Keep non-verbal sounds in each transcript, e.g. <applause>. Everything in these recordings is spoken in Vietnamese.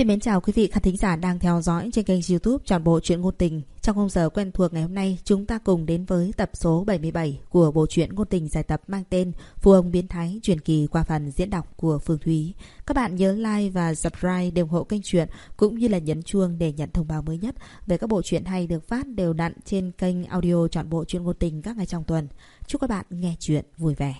Xin mến chào quý vị khán thính giả đang theo dõi trên kênh youtube Trọn Bộ Chuyện Ngôn Tình. Trong khung giờ quen thuộc ngày hôm nay, chúng ta cùng đến với tập số 77 của bộ truyện ngôn tình giải tập mang tên Phu ông biến thái truyền kỳ qua phần diễn đọc của Phương Thúy. Các bạn nhớ like và subscribe để ủng hộ kênh truyện cũng như là nhấn chuông để nhận thông báo mới nhất về các bộ truyện hay được phát đều đặn trên kênh audio Trọn Bộ Chuyện Ngôn Tình các ngày trong tuần. Chúc các bạn nghe chuyện vui vẻ.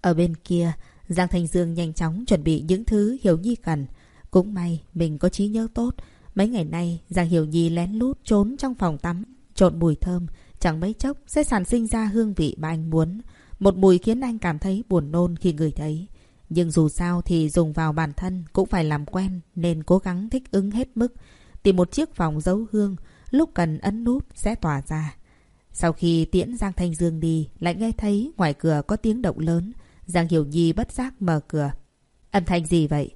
Ở bên kia, Giang thanh Dương nhanh chóng chuẩn bị những thứ Hiểu Nhi cần. Cũng may mình có trí nhớ tốt. Mấy ngày nay Giang Hiểu Nhi lén lút trốn trong phòng tắm, trộn mùi thơm. Chẳng mấy chốc sẽ sản sinh ra hương vị mà anh muốn. Một mùi khiến anh cảm thấy buồn nôn khi ngửi thấy. Nhưng dù sao thì dùng vào bản thân cũng phải làm quen nên cố gắng thích ứng hết mức. Tìm một chiếc vòng giấu hương, lúc cần ấn nút sẽ tỏa ra. Sau khi tiễn Giang Thanh Dương đi, lại nghe thấy ngoài cửa có tiếng động lớn. Giang Hiểu Nhi bất giác mở cửa. Âm thanh gì vậy?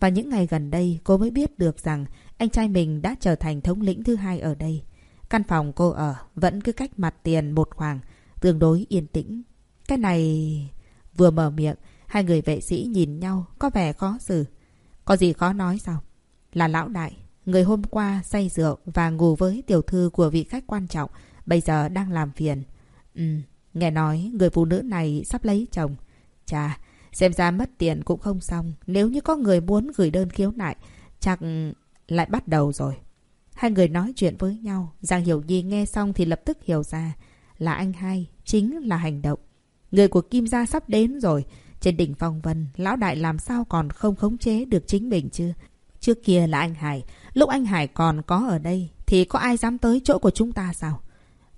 Và những ngày gần đây cô mới biết được rằng anh trai mình đã trở thành thống lĩnh thứ hai ở đây. Căn phòng cô ở vẫn cứ cách mặt tiền một khoảng, tương đối yên tĩnh. Cái này... Vừa mở miệng, hai người vệ sĩ nhìn nhau có vẻ khó xử. Có gì khó nói sao? Là lão đại, người hôm qua say rượu và ngủ với tiểu thư của vị khách quan trọng, bây giờ đang làm phiền. Ừ, nghe nói người phụ nữ này sắp lấy chồng. Chà, xem ra mất tiền cũng không xong. Nếu như có người muốn gửi đơn khiếu nại, chắc lại bắt đầu rồi. Hai người nói chuyện với nhau. Giang Hiểu Nhi nghe xong thì lập tức hiểu ra là anh hai, chính là hành động. Người của Kim Gia sắp đến rồi. Trên đỉnh phong vân, lão đại làm sao còn không khống chế được chính mình chứ? Trước kia là anh Hải, lúc anh Hải còn có ở đây thì có ai dám tới chỗ của chúng ta sao?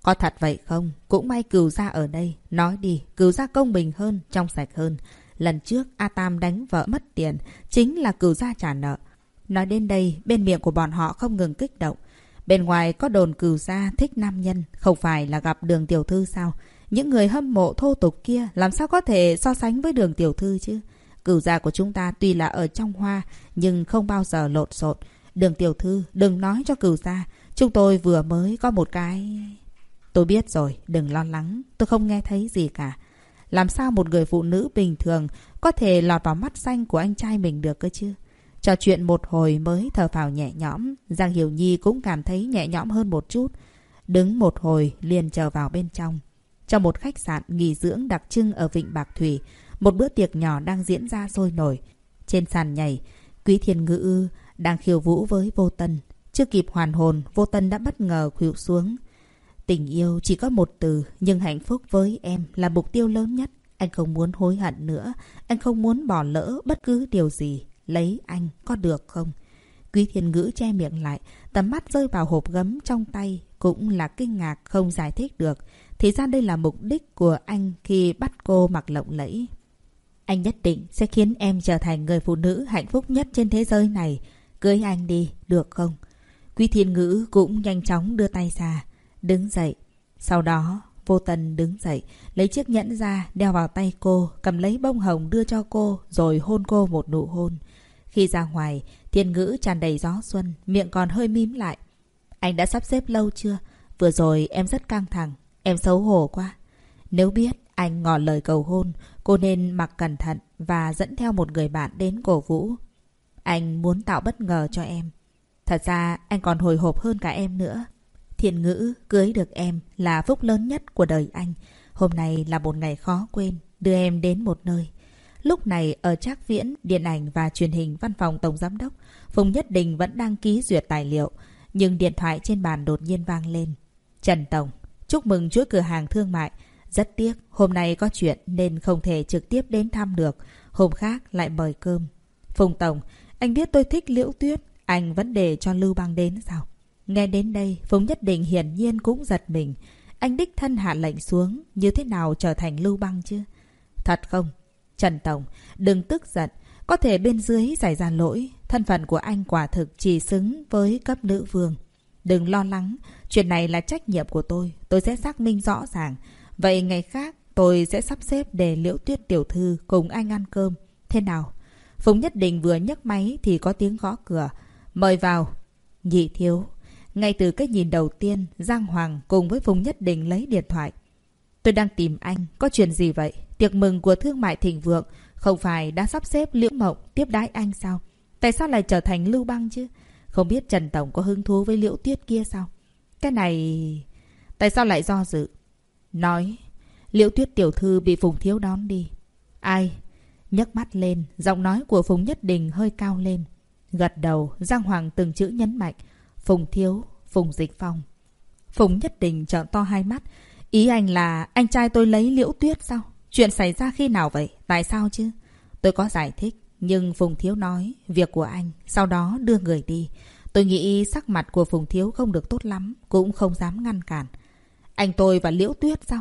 Có thật vậy không? Cũng may cừu ra ở đây. Nói đi, cừu ra công bình hơn, trong sạch hơn. Lần trước A Tam đánh vợ mất tiền, chính là cừu ra trả nợ. Nói đến đây, bên miệng của bọn họ không ngừng kích động. Bên ngoài có đồn cừu ra thích nam nhân, không phải là gặp đường tiểu thư sao? Những người hâm mộ thô tục kia làm sao có thể so sánh với đường tiểu thư chứ? Cửu gia của chúng ta tuy là ở trong hoa, nhưng không bao giờ lộn xộn. Đường tiểu thư, đừng nói cho cửu gia. Chúng tôi vừa mới có một cái... Tôi biết rồi, đừng lo lắng, tôi không nghe thấy gì cả. Làm sao một người phụ nữ bình thường có thể lọt vào mắt xanh của anh trai mình được cơ chứ? Trò chuyện một hồi mới thở phào nhẹ nhõm, Giang Hiểu Nhi cũng cảm thấy nhẹ nhõm hơn một chút. Đứng một hồi liền chờ vào bên trong. Trong một khách sạn nghỉ dưỡng đặc trưng ở Vịnh Bạc Thủy, một bữa tiệc nhỏ đang diễn ra sôi nổi. Trên sàn nhảy, Quý Thiên Ngữ đang khiêu vũ với Vô Tân. Chưa kịp hoàn hồn, Vô Tân đã bất ngờ khuỵu xuống. Tình yêu chỉ có một từ, nhưng hạnh phúc với em là mục tiêu lớn nhất. Anh không muốn hối hận nữa, anh không muốn bỏ lỡ bất cứ điều gì. Lấy anh có được không? Quý thiên ngữ che miệng lại, tầm mắt rơi vào hộp gấm trong tay, cũng là kinh ngạc không giải thích được. Thì ra đây là mục đích của anh khi bắt cô mặc lộng lẫy. Anh nhất định sẽ khiến em trở thành người phụ nữ hạnh phúc nhất trên thế giới này. Cưới anh đi, được không? Quý thiên ngữ cũng nhanh chóng đưa tay ra đứng dậy. Sau đó, vô tần đứng dậy, lấy chiếc nhẫn ra, đeo vào tay cô, cầm lấy bông hồng đưa cho cô, rồi hôn cô một nụ hôn. Khi ra ngoài, thiên ngữ tràn đầy gió xuân, miệng còn hơi mím lại. Anh đã sắp xếp lâu chưa? Vừa rồi em rất căng thẳng, em xấu hổ quá. Nếu biết anh ngỏ lời cầu hôn, cô nên mặc cẩn thận và dẫn theo một người bạn đến cổ vũ. Anh muốn tạo bất ngờ cho em. Thật ra anh còn hồi hộp hơn cả em nữa. Thiên ngữ cưới được em là phúc lớn nhất của đời anh. Hôm nay là một ngày khó quên, đưa em đến một nơi. Lúc này ở Trác Viễn, Điện ảnh và Truyền hình Văn phòng Tổng Giám đốc, Phùng Nhất Đình vẫn đang ký duyệt tài liệu. Nhưng điện thoại trên bàn đột nhiên vang lên. Trần Tổng, chúc mừng chuỗi cửa hàng thương mại. Rất tiếc, hôm nay có chuyện nên không thể trực tiếp đến thăm được. Hôm khác lại mời cơm. Phùng Tổng, anh biết tôi thích liễu tuyết. Anh vẫn để cho Lưu Bang đến sao? Nghe đến đây, Phùng Nhất Định hiển nhiên cũng giật mình. Anh đích thân hạ lệnh xuống, như thế nào trở thành lưu băng chứ? Thật không? Trần Tổng, đừng tức giận. Có thể bên dưới xảy ra lỗi. Thân phận của anh quả thực chỉ xứng với cấp nữ vương. Đừng lo lắng. Chuyện này là trách nhiệm của tôi. Tôi sẽ xác minh rõ ràng. Vậy ngày khác, tôi sẽ sắp xếp để liễu tuyết tiểu thư cùng anh ăn cơm. Thế nào? Phùng Nhất Định vừa nhấc máy thì có tiếng gõ cửa. Mời vào. Nhị thiếu, ngay từ cái nhìn đầu tiên, Giang Hoàng cùng với Phùng Nhất Đình lấy điện thoại. Tôi đang tìm anh, có chuyện gì vậy? Tiệc mừng của thương mại thịnh vượng, Không phải đã sắp xếp Liễu Mộng tiếp đái anh sao? Tại sao lại trở thành Lưu Băng chứ? Không biết Trần Tổng có hứng thú với Liễu Tuyết kia sao? Cái này... Tại sao lại do dự? Nói, Liễu Tuyết tiểu thư bị Phùng Thiếu đón đi. Ai? nhấc mắt lên, giọng nói của Phùng Nhất Đình hơi cao lên. Gật đầu, Giang Hoàng từng chữ nhấn mạnh. Phùng Thiếu, Phùng Dịch Phong. Phùng Nhất Đình trợn to hai mắt. Ý anh là anh trai tôi lấy Liễu Tuyết sao? Chuyện xảy ra khi nào vậy? Tại sao chứ? Tôi có giải thích. Nhưng Phùng Thiếu nói, việc của anh, sau đó đưa người đi. Tôi nghĩ sắc mặt của Phùng Thiếu không được tốt lắm, cũng không dám ngăn cản. Anh tôi và Liễu Tuyết sao?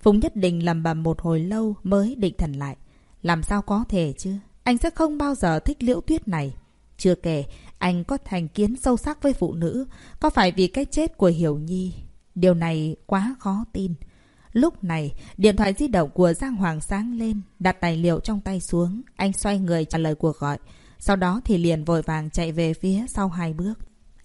Phùng Nhất Đình lầm bầm một hồi lâu mới định thần lại. Làm sao có thể chứ? Anh sẽ không bao giờ thích Liễu Tuyết này. Chưa kể, anh có thành kiến sâu sắc với phụ nữ. Có phải vì cái chết của Hiểu Nhi? Điều này quá khó tin. Lúc này, điện thoại di động của Giang Hoàng sáng lên, đặt tài liệu trong tay xuống. Anh xoay người trả lời cuộc gọi. Sau đó thì liền vội vàng chạy về phía sau hai bước.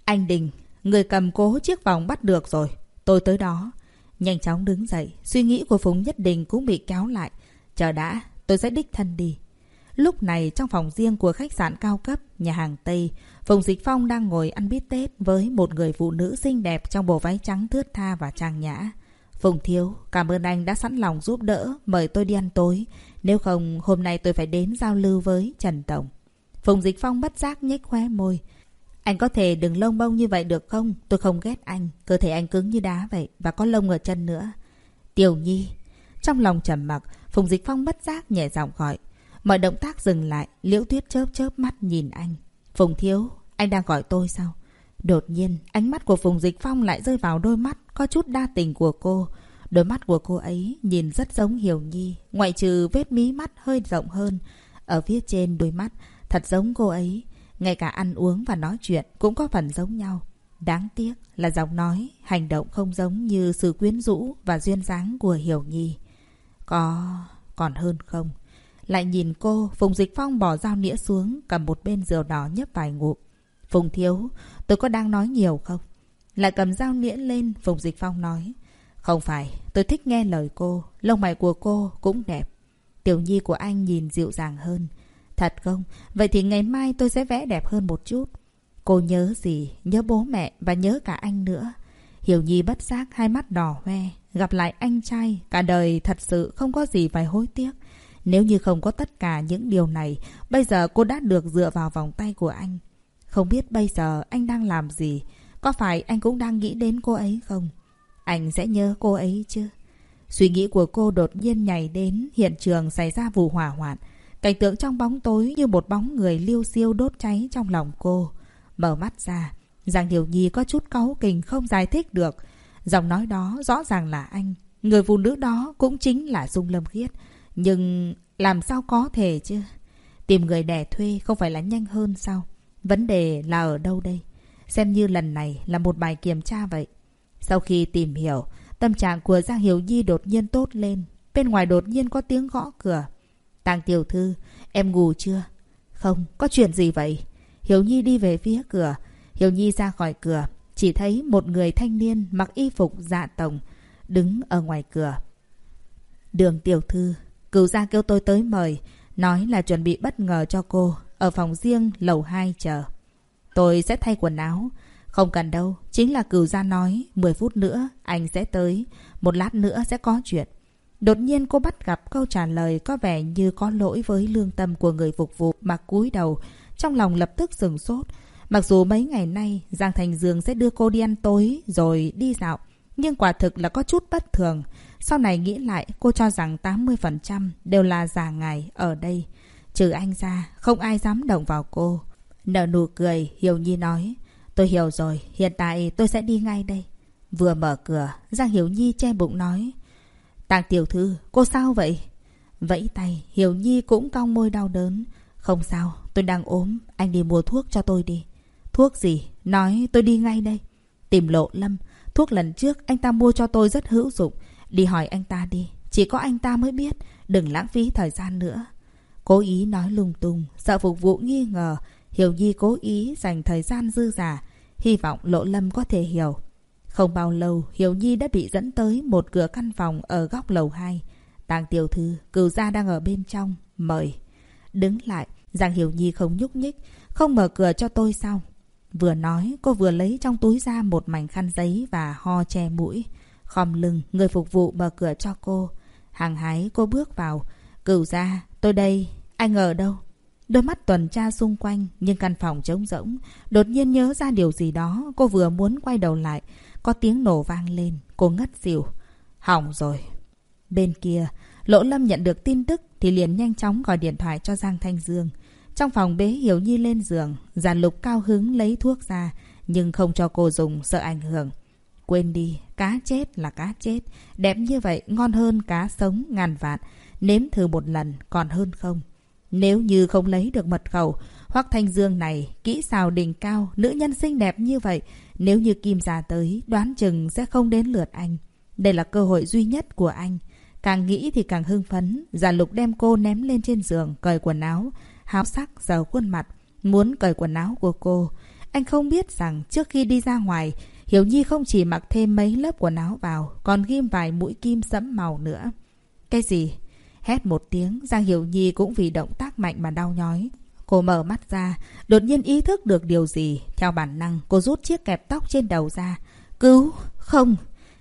Anh Đình, người cầm cố chiếc vòng bắt được rồi. Tôi tới đó. Nhanh chóng đứng dậy, suy nghĩ của Phùng Nhất Đình cũng bị kéo lại. Chờ đã, tôi sẽ đích thân đi. Lúc này trong phòng riêng của khách sạn cao cấp, nhà hàng Tây, Phùng Dịch Phong đang ngồi ăn bít tết với một người phụ nữ xinh đẹp trong bộ váy trắng thướt tha và trang nhã. Phùng Thiếu, cảm ơn anh đã sẵn lòng giúp đỡ, mời tôi đi ăn tối. Nếu không, hôm nay tôi phải đến giao lưu với Trần Tổng. Phùng Dịch Phong bất giác nhếch khóe môi. Anh có thể đừng lông bông như vậy được không? Tôi không ghét anh. Cơ thể anh cứng như đá vậy và có lông ở chân nữa. Tiểu Nhi. Trong lòng trầm mặc, Phùng Dịch Phong bất giác nhẹ giọng gọi. Mọi động tác dừng lại, Liễu Tuyết chớp chớp mắt nhìn anh. Phùng Thiếu, anh đang gọi tôi sao? Đột nhiên, ánh mắt của Phùng Dịch Phong lại rơi vào đôi mắt có chút đa tình của cô. Đôi mắt của cô ấy nhìn rất giống Hiểu Nhi, ngoại trừ vết mí mắt hơi rộng hơn. Ở phía trên đôi mắt, thật giống cô ấy. Ngay cả ăn uống và nói chuyện cũng có phần giống nhau. Đáng tiếc là giọng nói, hành động không giống như sự quyến rũ và duyên dáng của Hiểu Nhi. Có... còn hơn không? Lại nhìn cô, Phùng Dịch Phong bỏ dao nĩa xuống, cầm một bên rượu đỏ nhấp vài ngụm. Phùng Thiếu, tôi có đang nói nhiều không? Lại cầm dao nĩa lên, Phùng Dịch Phong nói. Không phải, tôi thích nghe lời cô, lông mày của cô cũng đẹp. Tiểu nhi của anh nhìn dịu dàng hơn. Thật không? Vậy thì ngày mai tôi sẽ vẽ đẹp hơn một chút. Cô nhớ gì? Nhớ bố mẹ và nhớ cả anh nữa. Hiểu Nhi bất giác hai mắt đỏ hoe. Gặp lại anh trai, cả đời thật sự không có gì phải hối tiếc. Nếu như không có tất cả những điều này, bây giờ cô đã được dựa vào vòng tay của anh. Không biết bây giờ anh đang làm gì? Có phải anh cũng đang nghĩ đến cô ấy không? Anh sẽ nhớ cô ấy chứ? Suy nghĩ của cô đột nhiên nhảy đến hiện trường xảy ra vụ hỏa hoạn. Cảnh tượng trong bóng tối như một bóng người liêu siêu đốt cháy trong lòng cô. Mở mắt ra, Giang Điều Nhi có chút cáu kình không giải thích được. Giọng nói đó rõ ràng là anh. Người phụ nữ đó cũng chính là Dung Lâm Khiết. Nhưng làm sao có thể chứ? Tìm người đẻ thuê không phải là nhanh hơn sao? Vấn đề là ở đâu đây? Xem như lần này là một bài kiểm tra vậy. Sau khi tìm hiểu, tâm trạng của Giang Hiểu Nhi đột nhiên tốt lên. Bên ngoài đột nhiên có tiếng gõ cửa. Tàng tiểu thư, em ngủ chưa? Không, có chuyện gì vậy? Hiểu Nhi đi về phía cửa. Hiểu Nhi ra khỏi cửa. Chỉ thấy một người thanh niên mặc y phục dạ tổng đứng ở ngoài cửa. Đường tiểu thư, cửu gia kêu tôi tới mời. Nói là chuẩn bị bất ngờ cho cô. Ở phòng riêng lầu 2 chờ. Tôi sẽ thay quần áo. Không cần đâu. Chính là cửu gia nói. 10 phút nữa, anh sẽ tới. Một lát nữa sẽ có chuyện. Đột nhiên cô bắt gặp câu trả lời có vẻ như có lỗi với lương tâm của người phục vụ mà cúi đầu. Trong lòng lập tức sừng sốt. Mặc dù mấy ngày nay, Giang Thành Dương sẽ đưa cô đi ăn tối, rồi đi dạo. Nhưng quả thực là có chút bất thường. Sau này nghĩ lại, cô cho rằng 80% đều là già ngài ở đây. Trừ anh ra, không ai dám động vào cô. Nở nụ cười, Hiểu Nhi nói. Tôi hiểu rồi, hiện tại tôi sẽ đi ngay đây. Vừa mở cửa, Giang Hiểu Nhi che bụng nói. Tàng tiểu thư, cô sao vậy? Vẫy tay, Hiểu Nhi cũng cong môi đau đớn. Không sao, tôi đang ốm, anh đi mua thuốc cho tôi đi. Thuốc gì? Nói tôi đi ngay đây. Tìm lộ lâm, thuốc lần trước anh ta mua cho tôi rất hữu dụng. Đi hỏi anh ta đi, chỉ có anh ta mới biết, đừng lãng phí thời gian nữa. Cố ý nói lung tung, sợ phục vụ nghi ngờ. Hiểu Nhi cố ý dành thời gian dư giả, hy vọng Lộ Lâm có thể hiểu. Không bao lâu, Hiểu Nhi đã bị dẫn tới một cửa căn phòng ở góc lầu 2. Tàng tiểu thư, cửu gia đang ở bên trong. Mời. Đứng lại, Giang Hiểu Nhi không nhúc nhích, không mở cửa cho tôi sao? Vừa nói, cô vừa lấy trong túi ra một mảnh khăn giấy và ho che mũi. Khom lưng, người phục vụ mở cửa cho cô. Hàng hái cô bước vào. Cửu gia tôi đây, anh ngờ đâu? Đôi mắt tuần tra xung quanh, nhưng căn phòng trống rỗng. Đột nhiên nhớ ra điều gì đó, cô vừa muốn quay đầu lại. Có tiếng nổ vang lên, cô ngất xỉu. Hỏng rồi. Bên kia, Lỗ Lâm nhận được tin tức thì liền nhanh chóng gọi điện thoại cho Giang Thanh Dương. Trong phòng bế Hiểu Nhi lên giường, giàn lục cao hứng lấy thuốc ra, nhưng không cho cô dùng sợ ảnh hưởng. Quên đi, cá chết là cá chết. Đẹp như vậy ngon hơn cá sống ngàn vạn. Nếm thử một lần còn hơn không? Nếu như không lấy được mật khẩu, hoặc thanh dương này, kỹ xào đỉnh cao, nữ nhân xinh đẹp như vậy, nếu như Kim già tới, đoán chừng sẽ không đến lượt anh. Đây là cơ hội duy nhất của anh. Càng nghĩ thì càng hưng phấn. Giả lục đem cô ném lên trên giường, cởi quần áo, háo sắc, dầu khuôn mặt, muốn cởi quần áo của cô. Anh không biết rằng trước khi đi ra ngoài, Hiểu Nhi không chỉ mặc thêm mấy lớp quần áo vào, còn ghim vài mũi kim sẫm màu nữa. Cái gì? Hét một tiếng, Giang Hiểu Nhi cũng vì động tác mạnh mà đau nhói. Cô mở mắt ra, đột nhiên ý thức được điều gì. Theo bản năng, cô rút chiếc kẹp tóc trên đầu ra. Cứu! Không!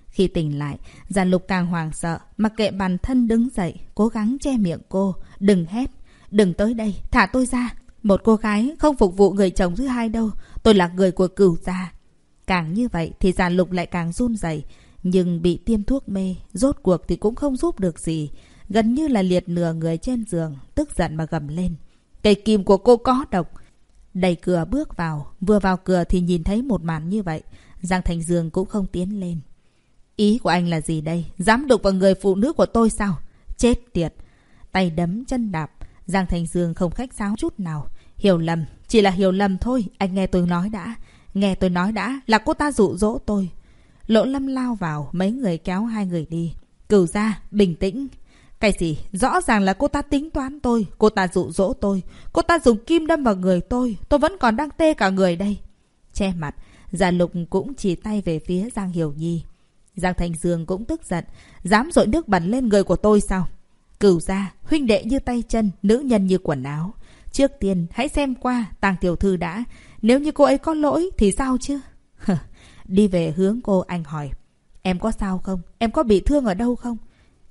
Khi tỉnh lại, Giàn Lục càng hoảng sợ, mặc kệ bản thân đứng dậy, cố gắng che miệng cô. Đừng hét! Đừng tới đây! Thả tôi ra! Một cô gái không phục vụ người chồng thứ hai đâu. Tôi là người của cửu gia. Càng như vậy thì Giàn Lục lại càng run rẩy Nhưng bị tiêm thuốc mê, rốt cuộc thì cũng không giúp được gì. Gần như là liệt nửa người trên giường, tức giận mà gầm lên. Cây kim của cô có độc. Đẩy cửa bước vào, vừa vào cửa thì nhìn thấy một màn như vậy. Giang Thành Dương cũng không tiến lên. Ý của anh là gì đây? Dám đụng vào người phụ nữ của tôi sao? Chết tiệt! Tay đấm chân đạp. Giang Thành Dương không khách sáo chút nào. Hiểu lầm, chỉ là hiểu lầm thôi. Anh nghe tôi nói đã. Nghe tôi nói đã là cô ta dụ dỗ tôi. Lỗ lâm lao vào, mấy người kéo hai người đi. Cửu ra, bình tĩnh. Cái gì? Rõ ràng là cô ta tính toán tôi. Cô ta dụ dỗ tôi. Cô ta dùng kim đâm vào người tôi. Tôi vẫn còn đang tê cả người đây. Che mặt, Già Lục cũng chỉ tay về phía Giang Hiểu Nhi. Giang Thành Dương cũng tức giận. Dám dội nước bẩn lên người của tôi sao? Cửu ra, huynh đệ như tay chân, nữ nhân như quần áo. Trước tiên, hãy xem qua, tàng tiểu thư đã. Nếu như cô ấy có lỗi, thì sao chứ? Đi về hướng cô, anh hỏi. Em có sao không? Em có bị thương ở đâu không?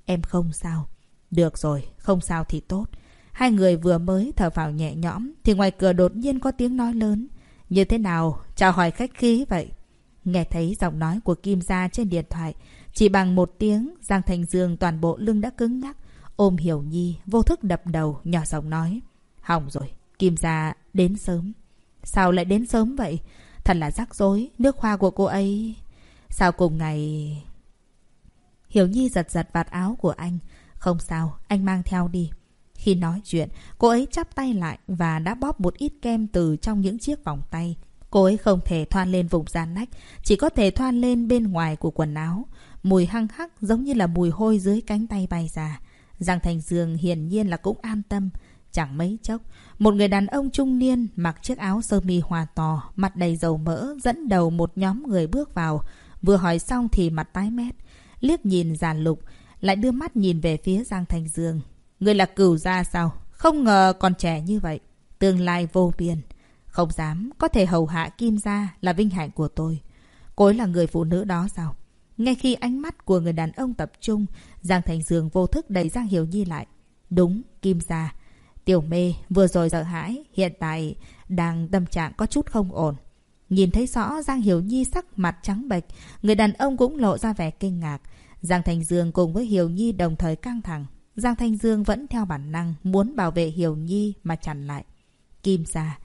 Em không sao. Được rồi, không sao thì tốt. Hai người vừa mới thở vào nhẹ nhõm, thì ngoài cửa đột nhiên có tiếng nói lớn. Như thế nào? Chào hỏi khách khí vậy. Nghe thấy giọng nói của Kim Gia trên điện thoại. Chỉ bằng một tiếng, Giang Thành Dương toàn bộ lưng đã cứng nhắc. Ôm Hiểu Nhi, vô thức đập đầu, nhỏ giọng nói. Hỏng rồi, Kim Gia đến sớm. Sao lại đến sớm vậy? Thật là rắc rối, nước hoa của cô ấy... Sao cùng ngày... Hiểu Nhi giật giật vạt áo của anh. Không sao, anh mang theo đi. Khi nói chuyện, cô ấy chắp tay lại và đã bóp một ít kem từ trong những chiếc vòng tay. Cô ấy không thể thoan lên vùng da nách, chỉ có thể thoan lên bên ngoài của quần áo. Mùi hăng hắc giống như là mùi hôi dưới cánh tay bay ra. Giang Thành Dương hiển nhiên là cũng an tâm. Chẳng mấy chốc, một người đàn ông trung niên mặc chiếc áo sơ mi hòa tò, mặt đầy dầu mỡ, dẫn đầu một nhóm người bước vào. Vừa hỏi xong thì mặt tái mét. Liếc nhìn giàn lục, lại đưa mắt nhìn về phía Giang Thành Dương. Người là cửu gia sao? Không ngờ còn trẻ như vậy. Tương lai vô biên. Không dám, có thể hầu hạ Kim gia là vinh hạnh của tôi. Cô ấy là người phụ nữ đó sao? Ngay khi ánh mắt của người đàn ông tập trung, Giang Thành Dương vô thức đẩy Giang Hiểu Nhi lại. Đúng, Kim gia. Tiểu mê vừa rồi sợ hãi, hiện tại đang tâm trạng có chút không ổn. Nhìn thấy rõ Giang Hiểu Nhi sắc mặt trắng bệch, người đàn ông cũng lộ ra vẻ kinh ngạc. Giang thanh Dương cùng với Hiểu Nhi đồng thời căng thẳng. Giang Thanh Dương vẫn theo bản năng muốn bảo vệ Hiểu Nhi mà chặn lại. Kim gia.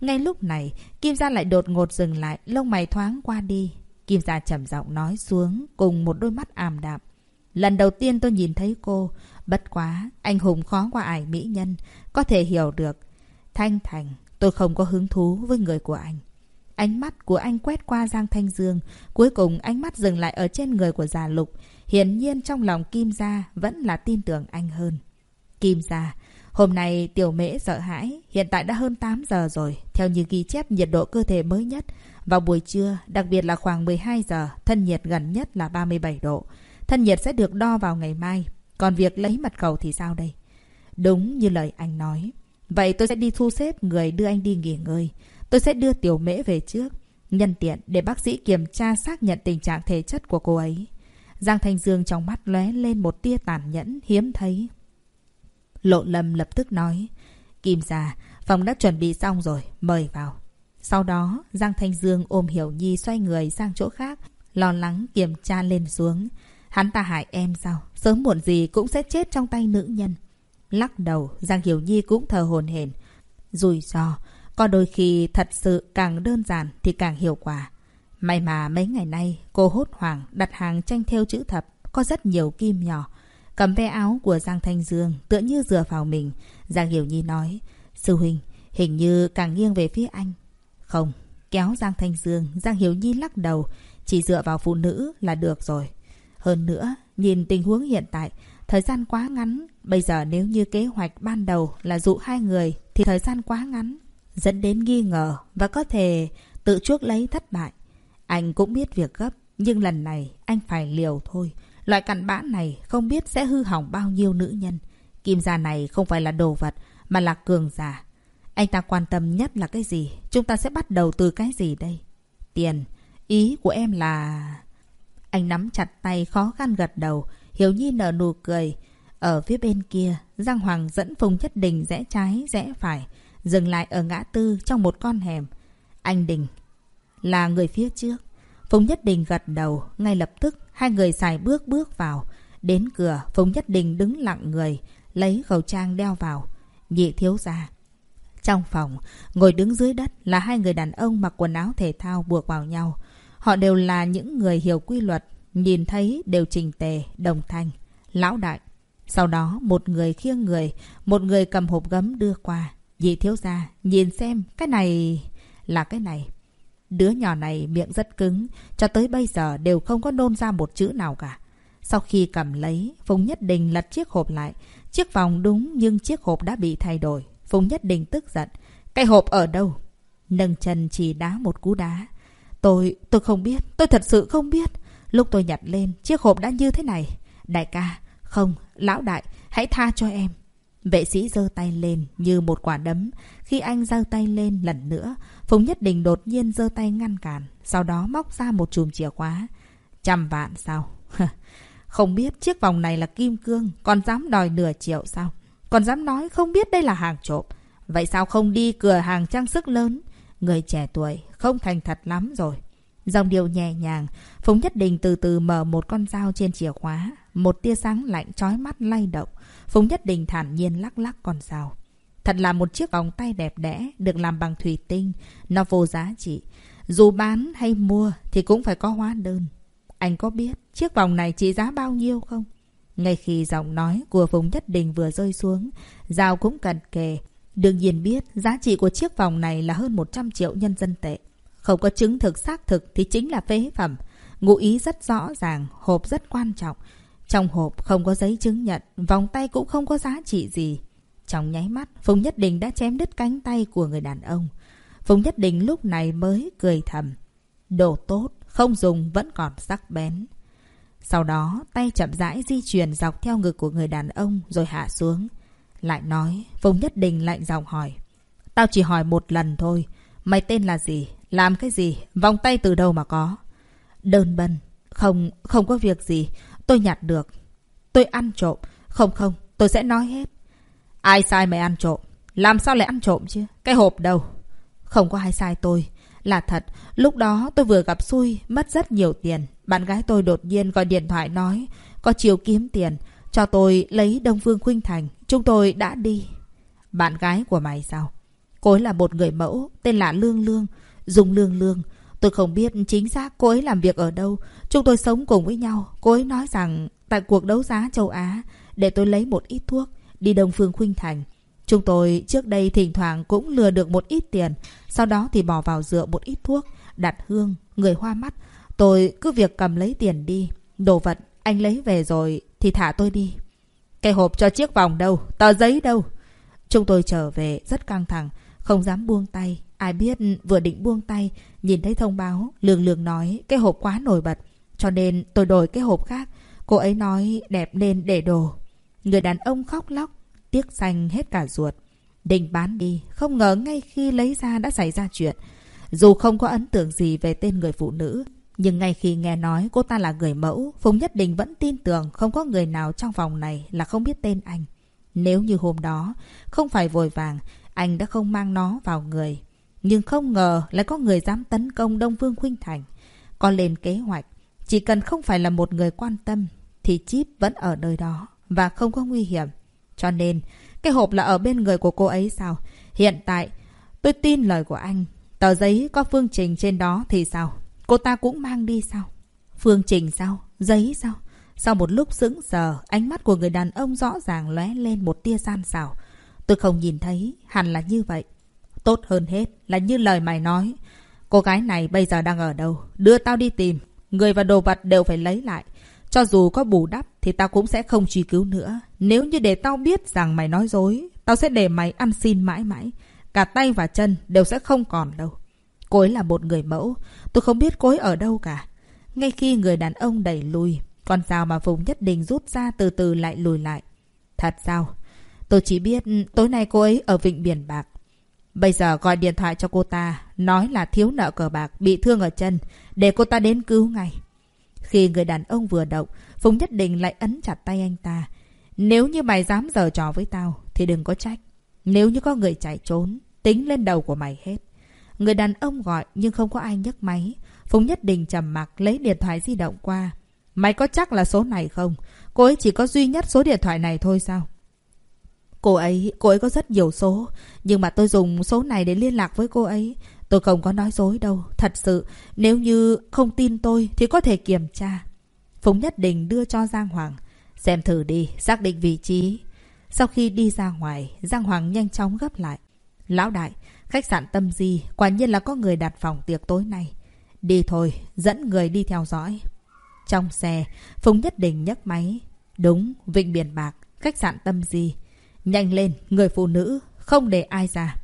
Ngay lúc này, Kim gia lại đột ngột dừng lại, lông mày thoáng qua đi. Kim gia trầm giọng nói xuống cùng một đôi mắt ảm đạm. Lần đầu tiên tôi nhìn thấy cô, bất quá, anh hùng khó qua ải mỹ nhân, có thể hiểu được. Thanh Thành, tôi không có hứng thú với người của anh. Ánh mắt của anh quét qua Giang Thanh Dương, cuối cùng ánh mắt dừng lại ở trên người của già lục. Hiển nhiên trong lòng Kim Gia vẫn là tin tưởng anh hơn. Kim Gia, hôm nay tiểu mễ sợ hãi, hiện tại đã hơn 8 giờ rồi. Theo như ghi chép nhiệt độ cơ thể mới nhất, vào buổi trưa, đặc biệt là khoảng 12 giờ, thân nhiệt gần nhất là 37 độ. Thân nhiệt sẽ được đo vào ngày mai. Còn việc lấy mật khẩu thì sao đây? Đúng như lời anh nói. Vậy tôi sẽ đi thu xếp người đưa anh đi nghỉ ngơi. Tôi sẽ đưa tiểu mễ về trước. Nhân tiện để bác sĩ kiểm tra xác nhận tình trạng thể chất của cô ấy. Giang Thanh Dương trong mắt lóe lên một tia tàn nhẫn hiếm thấy. Lộ Lâm lập tức nói. Kim già, phòng đã chuẩn bị xong rồi, mời vào. Sau đó, Giang Thanh Dương ôm Hiểu Nhi xoay người sang chỗ khác, lo lắng kiểm tra lên xuống. Hắn ta hại em sao? Sớm muộn gì cũng sẽ chết trong tay nữ nhân. Lắc đầu, Giang Hiểu Nhi cũng thờ hồn hển. Rủi ro, có đôi khi thật sự càng đơn giản thì càng hiệu quả. May mà mấy ngày nay, cô hốt hoảng đặt hàng tranh theo chữ thập, có rất nhiều kim nhỏ. Cầm ve áo của Giang Thanh Dương, tựa như dựa vào mình. Giang Hiểu Nhi nói, Sư Huynh, hình như càng nghiêng về phía anh. Không, kéo Giang Thanh Dương, Giang Hiểu Nhi lắc đầu, chỉ dựa vào phụ nữ là được rồi. Hơn nữa, nhìn tình huống hiện tại, thời gian quá ngắn. Bây giờ nếu như kế hoạch ban đầu là dụ hai người, thì thời gian quá ngắn. Dẫn đến nghi ngờ và có thể tự chuốc lấy thất bại. Anh cũng biết việc gấp, nhưng lần này anh phải liều thôi. Loại cặn bã này không biết sẽ hư hỏng bao nhiêu nữ nhân. Kim gia này không phải là đồ vật, mà là cường giả. Anh ta quan tâm nhất là cái gì? Chúng ta sẽ bắt đầu từ cái gì đây? Tiền. Ý của em là... Anh nắm chặt tay khó khăn gật đầu. Hiểu Nhi nở nụ cười. Ở phía bên kia, Giang Hoàng dẫn Phùng Nhất Đình rẽ trái, rẽ phải. Dừng lại ở ngã tư trong một con hẻm. Anh Đình là người phía trước. Phùng Nhất Đình gật đầu. Ngay lập tức, hai người xài bước bước vào. Đến cửa, Phùng Nhất Đình đứng lặng người, lấy khẩu trang đeo vào. Nhị thiếu ra. Trong phòng, ngồi đứng dưới đất là hai người đàn ông mặc quần áo thể thao buộc vào nhau. Họ đều là những người hiểu quy luật, nhìn thấy đều trình tề, đồng thanh, lão đại. Sau đó một người khiêng người, một người cầm hộp gấm đưa qua. Dì thiếu gia, nhìn xem, cái này là cái này. Đứa nhỏ này miệng rất cứng, cho tới bây giờ đều không có nôn ra một chữ nào cả. Sau khi cầm lấy, Phùng Nhất Đình lật chiếc hộp lại. Chiếc vòng đúng nhưng chiếc hộp đã bị thay đổi. Phùng Nhất Đình tức giận. Cái hộp ở đâu? Nâng chân chỉ đá một cú đá. Tôi, tôi không biết. Tôi thật sự không biết. Lúc tôi nhặt lên, chiếc hộp đã như thế này. Đại ca, không, lão đại, hãy tha cho em. Vệ sĩ giơ tay lên như một quả đấm. Khi anh giơ tay lên lần nữa, Phùng Nhất Đình đột nhiên giơ tay ngăn cản. Sau đó móc ra một chùm chìa khóa. Trăm vạn sao? <laughs> không biết chiếc vòng này là kim cương, còn dám đòi nửa triệu sao? Còn dám nói không biết đây là hàng trộm. Vậy sao không đi cửa hàng trang sức lớn? Người trẻ tuổi không thành thật lắm rồi. Dòng điệu nhẹ nhàng, Phùng Nhất Đình từ từ mở một con dao trên chìa khóa. Một tia sáng lạnh trói mắt lay động. Phùng Nhất Đình thản nhiên lắc lắc con dao. Thật là một chiếc vòng tay đẹp đẽ, được làm bằng thủy tinh. Nó vô giá trị. Dù bán hay mua thì cũng phải có hóa đơn. Anh có biết chiếc vòng này trị giá bao nhiêu không? Ngay khi giọng nói của Phùng Nhất Đình vừa rơi xuống, Giao cũng cận kề. Đương nhiên biết giá trị của chiếc vòng này là hơn 100 triệu nhân dân tệ. Không có chứng thực xác thực thì chính là phế phẩm. Ngụ ý rất rõ ràng, hộp rất quan trọng. Trong hộp không có giấy chứng nhận, vòng tay cũng không có giá trị gì. Trong nháy mắt, Phùng Nhất Đình đã chém đứt cánh tay của người đàn ông. Phùng Nhất Đình lúc này mới cười thầm. Đồ tốt, không dùng vẫn còn sắc bén. Sau đó, tay chậm rãi di chuyển dọc theo ngực của người đàn ông rồi hạ xuống. Lại nói, Phùng Nhất Đình lạnh giọng hỏi. Tao chỉ hỏi một lần thôi. Mày tên là gì? Làm cái gì? Vòng tay từ đâu mà có? Đơn bần. Không, không có việc gì. Tôi nhặt được. Tôi ăn trộm. Không không, tôi sẽ nói hết. Ai sai mày ăn trộm? Làm sao lại ăn trộm chứ? Cái hộp đâu? Không có ai sai tôi. Là thật, lúc đó tôi vừa gặp xui, mất rất nhiều tiền. Bạn gái tôi đột nhiên gọi điện thoại nói, có chiều kiếm tiền, cho tôi lấy Đông Phương Khuynh Thành. Chúng tôi đã đi. Bạn gái của mày sao? Cô ấy là một người mẫu, tên là Lương Lương, Dùng Lương Lương. Tôi không biết chính xác cô ấy làm việc ở đâu. Chúng tôi sống cùng với nhau. Cô ấy nói rằng tại cuộc đấu giá châu Á, để tôi lấy một ít thuốc, đi Đông Phương Khuynh Thành. Chúng tôi trước đây thỉnh thoảng cũng lừa được một ít tiền, sau đó thì bỏ vào dựa một ít thuốc, đặt hương, người hoa mắt. Tôi cứ việc cầm lấy tiền đi. Đồ vật anh lấy về rồi thì thả tôi đi. Cái hộp cho chiếc vòng đâu? Tờ giấy đâu? Chúng tôi trở về rất căng thẳng, không dám buông tay. Ai biết vừa định buông tay, nhìn thấy thông báo, lường lường nói cái hộp quá nổi bật. Cho nên tôi đổi cái hộp khác. Cô ấy nói đẹp nên để đồ. Người đàn ông khóc lóc, tiếc xanh hết cả ruột. Định bán đi, không ngờ ngay khi lấy ra đã xảy ra chuyện. Dù không có ấn tượng gì về tên người phụ nữ, nhưng ngay khi nghe nói cô ta là người mẫu, Phùng Nhất Định vẫn tin tưởng không có người nào trong phòng này là không biết tên anh. Nếu như hôm đó, không phải vội vàng, anh đã không mang nó vào người. Nhưng không ngờ lại có người dám tấn công Đông Vương Khuynh Thành. Có lên kế hoạch, chỉ cần không phải là một người quan tâm, thì chip vẫn ở nơi đó và không có nguy hiểm. Cho nên, cái hộp là ở bên người của cô ấy sao? Hiện tại, tôi tin lời của anh. Tờ giấy có phương trình trên đó thì sao? Cô ta cũng mang đi sao? Phương trình sao? Giấy sao? Sau một lúc sững sờ, ánh mắt của người đàn ông rõ ràng lóe lên một tia gian xảo. Tôi không nhìn thấy, hẳn là như vậy. Tốt hơn hết là như lời mày nói. Cô gái này bây giờ đang ở đâu? Đưa tao đi tìm. Người và đồ vật đều phải lấy lại. Cho dù có bù đắp thì tao cũng sẽ không truy cứu nữa. Nếu như để tao biết rằng mày nói dối, tao sẽ để mày ăn xin mãi mãi. Cả tay và chân đều sẽ không còn đâu. Cô ấy là một người mẫu. Tôi không biết cô ấy ở đâu cả. Ngay khi người đàn ông đẩy lùi, con dao mà Phùng Nhất Đình rút ra từ từ lại lùi lại. Thật sao? Tôi chỉ biết tối nay cô ấy ở Vịnh Biển Bạc. Bây giờ gọi điện thoại cho cô ta, nói là thiếu nợ cờ bạc, bị thương ở chân, để cô ta đến cứu ngay. Khi người đàn ông vừa động, Phùng Nhất Đình lại ấn chặt tay anh ta. Nếu như mày dám giở trò với tao, thì đừng có trách. Nếu như có người chạy trốn, tính lên đầu của mày hết. Người đàn ông gọi nhưng không có ai nhấc máy. Phùng Nhất Đình trầm mặc lấy điện thoại di động qua. Mày có chắc là số này không? Cô ấy chỉ có duy nhất số điện thoại này thôi sao? Cô ấy, cô ấy có rất nhiều số. Nhưng mà tôi dùng số này để liên lạc với cô ấy. Tôi không có nói dối đâu. Thật sự, nếu như không tin tôi thì có thể kiểm tra. Phùng Nhất Đình đưa cho Giang Hoàng. Xem thử đi, xác định vị trí. Sau khi đi ra ngoài, Giang Hoàng nhanh chóng gấp lại. Lão đại, khách sạn Tâm Di, quả nhiên là có người đặt phòng tiệc tối nay. Đi thôi, dẫn người đi theo dõi. Trong xe, Phùng Nhất Đình nhấc máy. Đúng, Vịnh Biển Bạc, khách sạn Tâm Di. Nhanh lên, người phụ nữ, không để ai ra.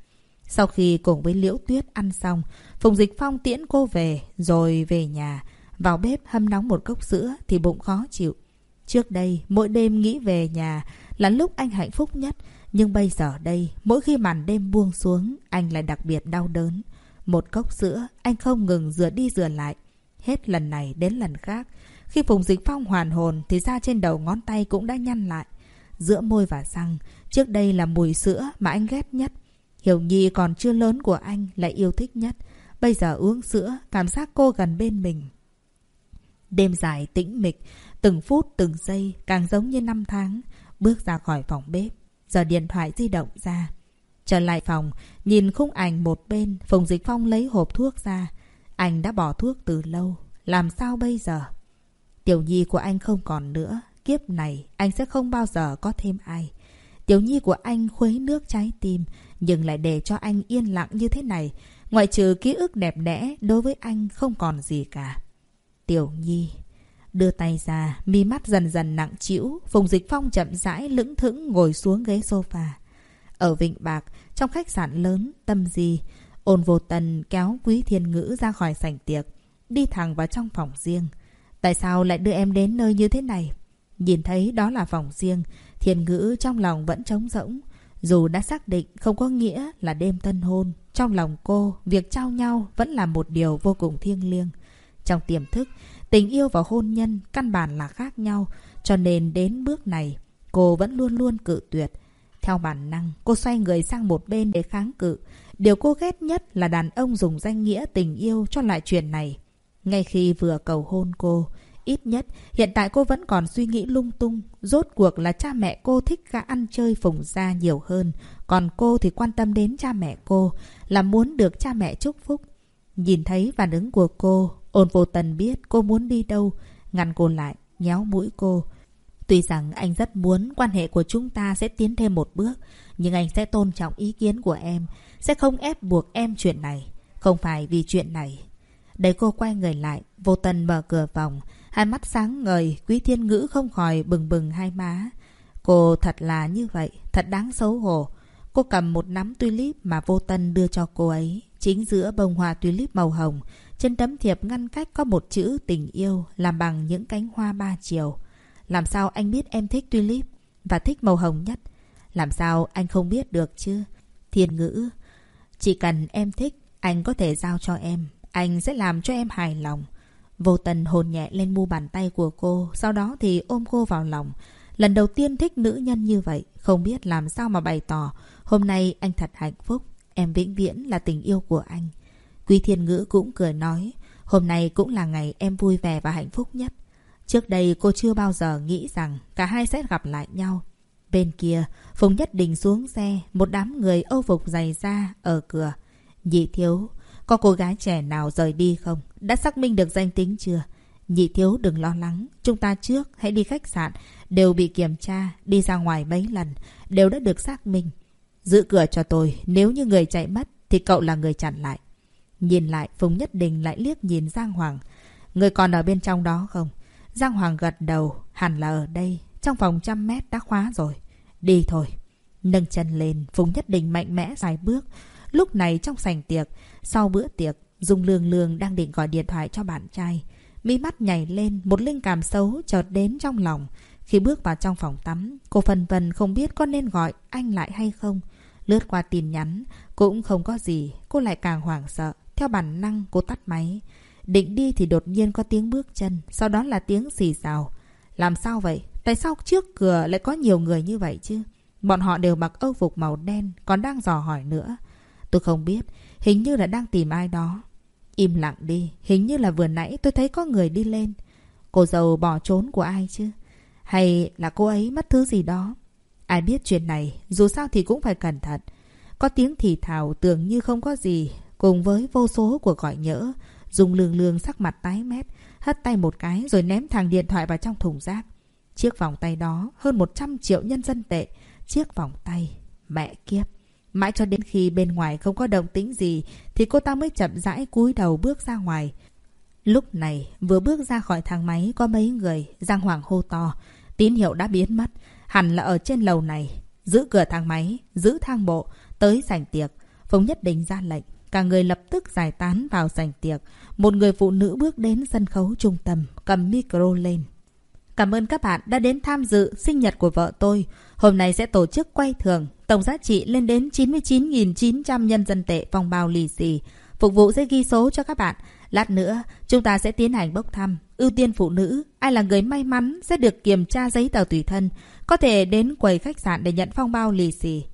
Sau khi cùng với Liễu Tuyết ăn xong, Phùng Dịch Phong tiễn cô về, rồi về nhà. Vào bếp hâm nóng một cốc sữa thì bụng khó chịu. Trước đây, mỗi đêm nghĩ về nhà là lúc anh hạnh phúc nhất. Nhưng bây giờ đây, mỗi khi màn đêm buông xuống, anh lại đặc biệt đau đớn. Một cốc sữa, anh không ngừng rửa đi rửa lại. Hết lần này đến lần khác. Khi Phùng Dịch Phong hoàn hồn thì da trên đầu ngón tay cũng đã nhăn lại. Giữa môi và răng, trước đây là mùi sữa mà anh ghét nhất. Hiểu Nhi còn chưa lớn của anh lại yêu thích nhất. Bây giờ uống sữa, cảm giác cô gần bên mình. Đêm dài tĩnh mịch, từng phút từng giây càng giống như năm tháng. Bước ra khỏi phòng bếp, giờ điện thoại di động ra. Trở lại phòng, nhìn khung ảnh một bên, Phùng Dịch Phong lấy hộp thuốc ra. Anh đã bỏ thuốc từ lâu, làm sao bây giờ? Tiểu nhi của anh không còn nữa, kiếp này anh sẽ không bao giờ có thêm ai. Tiểu nhi của anh khuấy nước trái tim, nhưng lại để cho anh yên lặng như thế này. Ngoại trừ ký ức đẹp đẽ, đối với anh không còn gì cả. Tiểu nhi... Đưa tay ra, mi mắt dần dần nặng trĩu, Phùng Dịch Phong chậm rãi lững thững ngồi xuống ghế sofa. Ở Vịnh Bạc, trong khách sạn lớn, tâm gì, ôn vô tần kéo Quý Thiên Ngữ ra khỏi sảnh tiệc, đi thẳng vào trong phòng riêng. Tại sao lại đưa em đến nơi như thế này? Nhìn thấy đó là phòng riêng, Thiên Ngữ trong lòng vẫn trống rỗng. Dù đã xác định không có nghĩa là đêm tân hôn, trong lòng cô, việc trao nhau vẫn là một điều vô cùng thiêng liêng. Trong tiềm thức, tình yêu và hôn nhân căn bản là khác nhau, cho nên đến bước này, cô vẫn luôn luôn cự tuyệt. Theo bản năng, cô xoay người sang một bên để kháng cự. Điều cô ghét nhất là đàn ông dùng danh nghĩa tình yêu cho lại chuyện này. Ngay khi vừa cầu hôn cô, ít nhất hiện tại cô vẫn còn suy nghĩ lung tung. Rốt cuộc là cha mẹ cô thích gã ăn chơi phùng ra nhiều hơn. Còn cô thì quan tâm đến cha mẹ cô, là muốn được cha mẹ chúc phúc. Nhìn thấy phản ứng của cô, ôn vô tần biết cô muốn đi đâu. Ngăn cô lại, nhéo mũi cô. Tuy rằng anh rất muốn quan hệ của chúng ta sẽ tiến thêm một bước, nhưng anh sẽ tôn trọng ý kiến của em, sẽ không ép buộc em chuyện này. Không phải vì chuyện này. Đấy cô quay người lại, vô tần mở cửa phòng, hai mắt sáng ngời, quý thiên ngữ không khỏi bừng bừng hai má. Cô thật là như vậy, thật đáng xấu hổ. Cô cầm một nắm tulip mà vô tân đưa cho cô ấy. Chính giữa bông hoa tulip màu hồng, trên tấm thiệp ngăn cách có một chữ tình yêu làm bằng những cánh hoa ba chiều. Làm sao anh biết em thích tulip và thích màu hồng nhất? Làm sao anh không biết được chứ? Thiên ngữ. Chỉ cần em thích, anh có thể giao cho em. Anh sẽ làm cho em hài lòng. Vô tần hồn nhẹ lên mu bàn tay của cô, sau đó thì ôm cô vào lòng. Lần đầu tiên thích nữ nhân như vậy, không biết làm sao mà bày tỏ. Hôm nay anh thật hạnh phúc, em vĩnh viễn là tình yêu của anh. Quý thiên ngữ cũng cười nói, hôm nay cũng là ngày em vui vẻ và hạnh phúc nhất. Trước đây cô chưa bao giờ nghĩ rằng cả hai sẽ gặp lại nhau. Bên kia, Phùng Nhất Đình xuống xe, một đám người âu phục dày ra ở cửa. Nhị thiếu, có cô gái trẻ nào rời đi không? Đã xác minh được danh tính chưa? Nhị thiếu đừng lo lắng, chúng ta trước hãy đi khách sạn, đều bị kiểm tra, đi ra ngoài mấy lần, đều đã được xác minh. Giữ cửa cho tôi, nếu như người chạy mất thì cậu là người chặn lại. Nhìn lại, Phùng Nhất Đình lại liếc nhìn Giang Hoàng. Người còn ở bên trong đó không? Giang Hoàng gật đầu, hẳn là ở đây, trong vòng trăm mét đã khóa rồi. Đi thôi. Nâng chân lên, Phùng Nhất Đình mạnh mẽ dài bước. Lúc này trong sành tiệc, sau bữa tiệc, Dung Lương Lương đang định gọi điện thoại cho bạn trai. Mi mắt nhảy lên, một linh cảm xấu chợt đến trong lòng. Khi bước vào trong phòng tắm, cô phần vần không biết có nên gọi anh lại hay không. Lướt qua tin nhắn, cũng không có gì, cô lại càng hoảng sợ. Theo bản năng, cô tắt máy. Định đi thì đột nhiên có tiếng bước chân, sau đó là tiếng xì xào. Làm sao vậy? Tại sao trước cửa lại có nhiều người như vậy chứ? Bọn họ đều mặc âu phục màu đen, còn đang dò hỏi nữa. Tôi không biết, hình như là đang tìm ai đó. Im lặng đi, hình như là vừa nãy tôi thấy có người đi lên. Cô giàu bỏ trốn của ai chứ? Hay là cô ấy mất thứ gì đó? Ai biết chuyện này, dù sao thì cũng phải cẩn thận. Có tiếng thì thào tưởng như không có gì, cùng với vô số của gọi nhỡ. Dùng lường lường sắc mặt tái mét, hất tay một cái rồi ném thằng điện thoại vào trong thùng rác. Chiếc vòng tay đó hơn 100 triệu nhân dân tệ. Chiếc vòng tay, mẹ kiếp. Mãi cho đến khi bên ngoài không có động tĩnh gì thì cô ta mới chậm rãi cúi đầu bước ra ngoài. Lúc này vừa bước ra khỏi thang máy có mấy người, Giang Hoàng hô to. Tín hiệu đã biến mất, hẳn là ở trên lầu này. Giữ cửa thang máy, giữ thang bộ, tới sảnh tiệc. Phùng Nhất Định ra lệnh, cả người lập tức giải tán vào sảnh tiệc. Một người phụ nữ bước đến sân khấu trung tâm, cầm micro lên. Cảm ơn các bạn đã đến tham dự sinh nhật của vợ tôi. Hôm nay sẽ tổ chức quay thường tổng giá trị lên đến 99.900 nhân dân tệ phong bao lì xì. Phục vụ sẽ ghi số cho các bạn. Lát nữa, chúng ta sẽ tiến hành bốc thăm. Ưu tiên phụ nữ, ai là người may mắn sẽ được kiểm tra giấy tờ tùy thân. Có thể đến quầy khách sạn để nhận phong bao lì xì.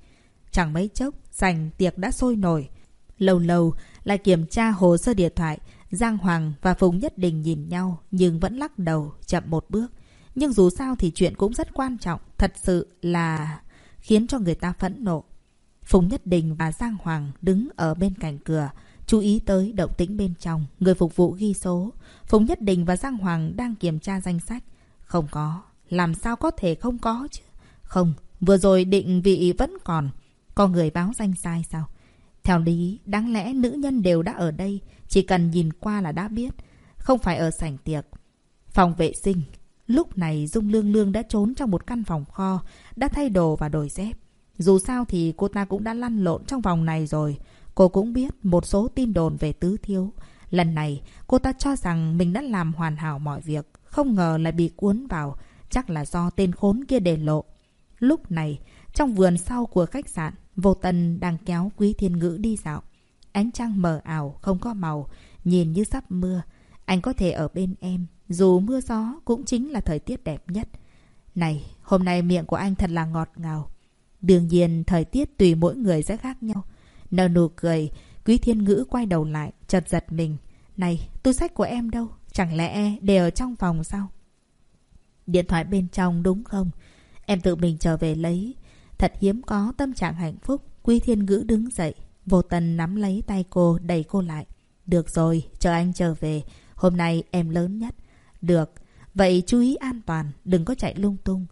Chẳng mấy chốc, sành tiệc đã sôi nổi. Lâu lâu, lại kiểm tra hồ sơ điện thoại. Giang Hoàng và Phùng Nhất Đình nhìn nhau nhưng vẫn lắc đầu, chậm một bước. Nhưng dù sao thì chuyện cũng rất quan trọng, thật sự là khiến cho người ta phẫn nộ. Phùng Nhất Đình và Giang Hoàng đứng ở bên cạnh cửa, chú ý tới động tĩnh bên trong, người phục vụ ghi số. Phùng Nhất Đình và Giang Hoàng đang kiểm tra danh sách. Không có, làm sao có thể không có chứ? Không, vừa rồi định vị vẫn còn. Có người báo danh sai sao? Theo lý, đáng lẽ nữ nhân đều đã ở đây, chỉ cần nhìn qua là đã biết. Không phải ở sảnh tiệc. Phòng vệ sinh, Lúc này Dung Lương Lương đã trốn trong một căn phòng kho, đã thay đồ và đổi dép. Dù sao thì cô ta cũng đã lăn lộn trong vòng này rồi. Cô cũng biết một số tin đồn về tứ thiếu. Lần này, cô ta cho rằng mình đã làm hoàn hảo mọi việc. Không ngờ lại bị cuốn vào. Chắc là do tên khốn kia để lộ. Lúc này, trong vườn sau của khách sạn, Vô Tân đang kéo Quý Thiên Ngữ đi dạo. Ánh trăng mờ ảo, không có màu, nhìn như sắp mưa. Anh có thể ở bên em, dù mưa gió cũng chính là thời tiết đẹp nhất. Này, hôm nay miệng của anh thật là ngọt ngào. Đương nhiên, thời tiết tùy mỗi người sẽ khác nhau. Nở nụ cười, Quý Thiên Ngữ quay đầu lại, chợt giật mình. Này, túi sách của em đâu? Chẳng lẽ để ở trong phòng sao? Điện thoại bên trong đúng không? Em tự mình trở về lấy. Thật hiếm có tâm trạng hạnh phúc. Quý Thiên Ngữ đứng dậy. Vô Tần nắm lấy tay cô, đẩy cô lại. Được rồi, chờ anh trở về. Hôm nay em lớn nhất. Được, vậy chú ý an toàn, đừng có chạy lung tung.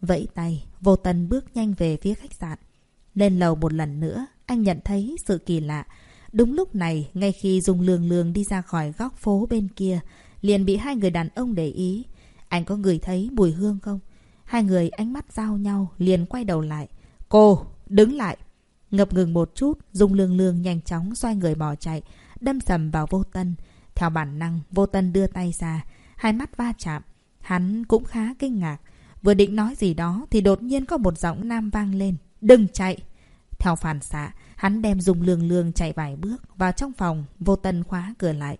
Vẫy tay, vô tần bước nhanh về phía khách sạn. Lên lầu một lần nữa, anh nhận thấy sự kỳ lạ. Đúng lúc này, ngay khi dùng lường lường đi ra khỏi góc phố bên kia, liền bị hai người đàn ông để ý. Anh có người thấy mùi hương không? Hai người ánh mắt giao nhau, liền quay đầu lại. Cô, đứng lại! Ngập ngừng một chút, dùng lường lường nhanh chóng xoay người bỏ chạy, đâm sầm vào vô tân. Theo bản năng, vô tân đưa tay ra, hai mắt va chạm. Hắn cũng khá kinh ngạc. Vừa định nói gì đó thì đột nhiên có một giọng nam vang lên. Đừng chạy! Theo phản xạ, hắn đem dùng lương lương chạy vài bước vào trong phòng, vô tân khóa cửa lại.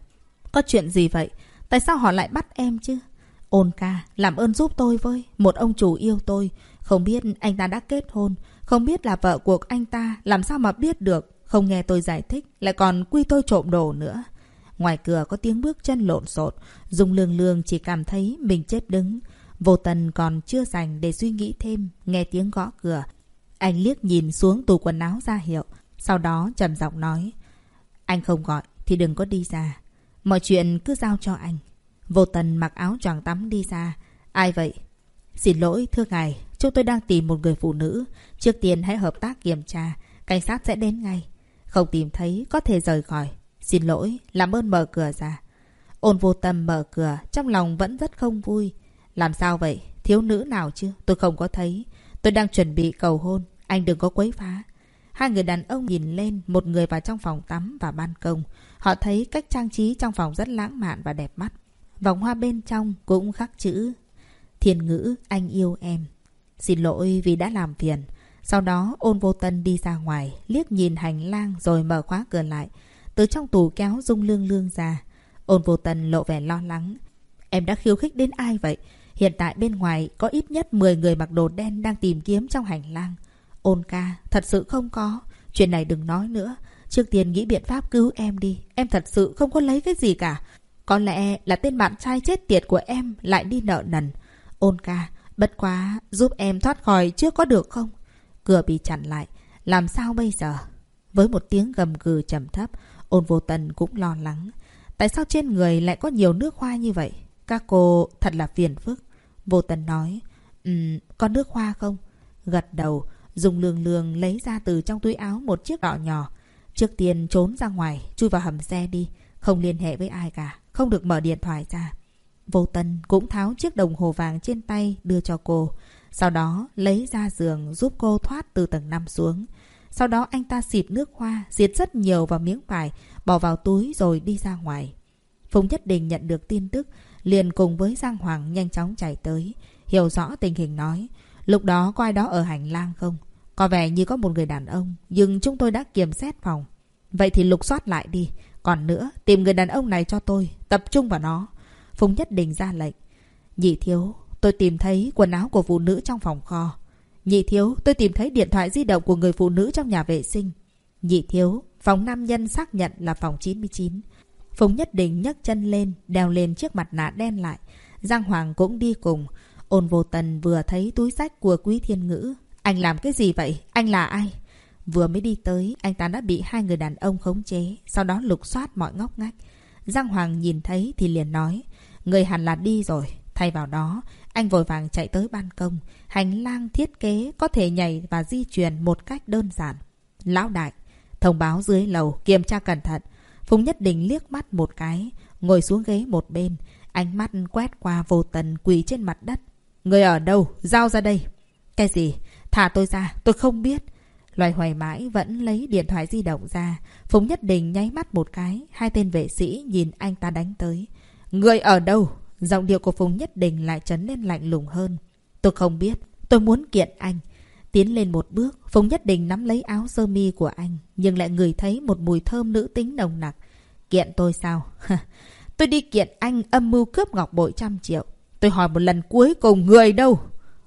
Có chuyện gì vậy? Tại sao họ lại bắt em chứ? Ôn ca, làm ơn giúp tôi với. Một ông chủ yêu tôi. Không biết anh ta đã kết hôn. Không biết là vợ của anh ta. Làm sao mà biết được. Không nghe tôi giải thích. Lại còn quy tôi trộm đồ nữa. Ngoài cửa có tiếng bước chân lộn xộn. Dung lương lương chỉ cảm thấy mình chết đứng. Vô tần còn chưa dành để suy nghĩ thêm. Nghe tiếng gõ cửa. Anh liếc nhìn xuống tủ quần áo ra hiệu. Sau đó trầm giọng nói. Anh không gọi thì đừng có đi ra. Mọi chuyện cứ giao cho anh. Vô tần mặc áo choàng tắm đi ra. Ai vậy? Xin lỗi, thưa ngài. Chúng tôi đang tìm một người phụ nữ. Trước tiên hãy hợp tác kiểm tra. Cảnh sát sẽ đến ngay. Không tìm thấy, có thể rời khỏi. Xin lỗi, làm ơn mở cửa ra. Ôn vô tâm mở cửa, trong lòng vẫn rất không vui. Làm sao vậy? Thiếu nữ nào chứ? Tôi không có thấy. Tôi đang chuẩn bị cầu hôn. Anh đừng có quấy phá. Hai người đàn ông nhìn lên, một người vào trong phòng tắm và ban công. Họ thấy cách trang trí trong phòng rất lãng mạn và đẹp mắt. Vòng hoa bên trong cũng khắc chữ Thiên ngữ anh yêu em Xin lỗi vì đã làm phiền Sau đó ôn vô tân đi ra ngoài Liếc nhìn hành lang rồi mở khóa cửa lại từ trong tủ kéo dung lương lương ra Ôn vô tần lộ vẻ lo lắng Em đã khiêu khích đến ai vậy Hiện tại bên ngoài có ít nhất 10 người mặc đồ đen đang tìm kiếm trong hành lang Ôn ca thật sự không có Chuyện này đừng nói nữa Trước tiên nghĩ biện pháp cứu em đi Em thật sự không có lấy cái gì cả có lẽ là tên bạn trai chết tiệt của em lại đi nợ nần. Ôn ca, bất quá giúp em thoát khỏi chưa có được không? Cửa bị chặn lại. Làm sao bây giờ? Với một tiếng gầm gừ trầm thấp, ôn vô tần cũng lo lắng. Tại sao trên người lại có nhiều nước hoa như vậy? Các cô thật là phiền phức. Vô tần nói, um, có nước hoa không? Gật đầu, dùng lường lường lấy ra từ trong túi áo một chiếc đỏ nhỏ. Trước tiên trốn ra ngoài, chui vào hầm xe đi. Không liên hệ với ai cả. Không được mở điện thoại ra. Vô Tân cũng tháo chiếc đồng hồ vàng trên tay đưa cho cô. Sau đó lấy ra giường giúp cô thoát từ tầng 5 xuống. Sau đó anh ta xịt nước hoa, diệt rất nhiều vào miếng vải, bỏ vào túi rồi đi ra ngoài. Phùng Nhất Đình nhận được tin tức, liền cùng với Giang Hoàng nhanh chóng chạy tới. Hiểu rõ tình hình nói, lúc đó có ai đó ở hành lang không? Có vẻ như có một người đàn ông, nhưng chúng tôi đã kiểm xét phòng. Vậy thì lục soát lại đi, còn nữa, tìm người đàn ông này cho tôi, tập trung vào nó. Phùng Nhất Đình ra lệnh. Nhị thiếu, tôi tìm thấy quần áo của phụ nữ trong phòng kho. Nhị thiếu, tôi tìm thấy điện thoại di động của người phụ nữ trong nhà vệ sinh. Nhị thiếu, phòng nam nhân xác nhận là phòng 99. Phùng Nhất Đình nhấc chân lên, đeo lên chiếc mặt nạ đen lại. Giang Hoàng cũng đi cùng. Ôn vô tần vừa thấy túi sách của quý thiên ngữ. Anh làm cái gì vậy? Anh là ai? Vừa mới đi tới, anh ta đã bị hai người đàn ông khống chế, sau đó lục soát mọi ngóc ngách. Giang Hoàng nhìn thấy thì liền nói, người hẳn là đi rồi. Thay vào đó, anh vội vàng chạy tới ban công. Hành lang thiết kế có thể nhảy và di chuyển một cách đơn giản. Lão đại, thông báo dưới lầu, kiểm tra cẩn thận. Phùng Nhất Đình liếc mắt một cái, ngồi xuống ghế một bên. Ánh mắt quét qua vô tần quỳ trên mặt đất. Người ở đâu? Giao ra đây. Cái gì? Thả tôi ra, tôi không biết. Loài hoài mãi vẫn lấy điện thoại di động ra. Phùng Nhất Đình nháy mắt một cái. Hai tên vệ sĩ nhìn anh ta đánh tới. Người ở đâu? Giọng điệu của Phùng Nhất Đình lại trấn lên lạnh lùng hơn. Tôi không biết. Tôi muốn kiện anh. Tiến lên một bước, Phùng Nhất Đình nắm lấy áo sơ mi của anh. Nhưng lại ngửi thấy một mùi thơm nữ tính nồng nặc. Kiện tôi sao? <laughs> tôi đi kiện anh âm mưu cướp ngọc bội trăm triệu. Tôi hỏi một lần cuối cùng người đâu?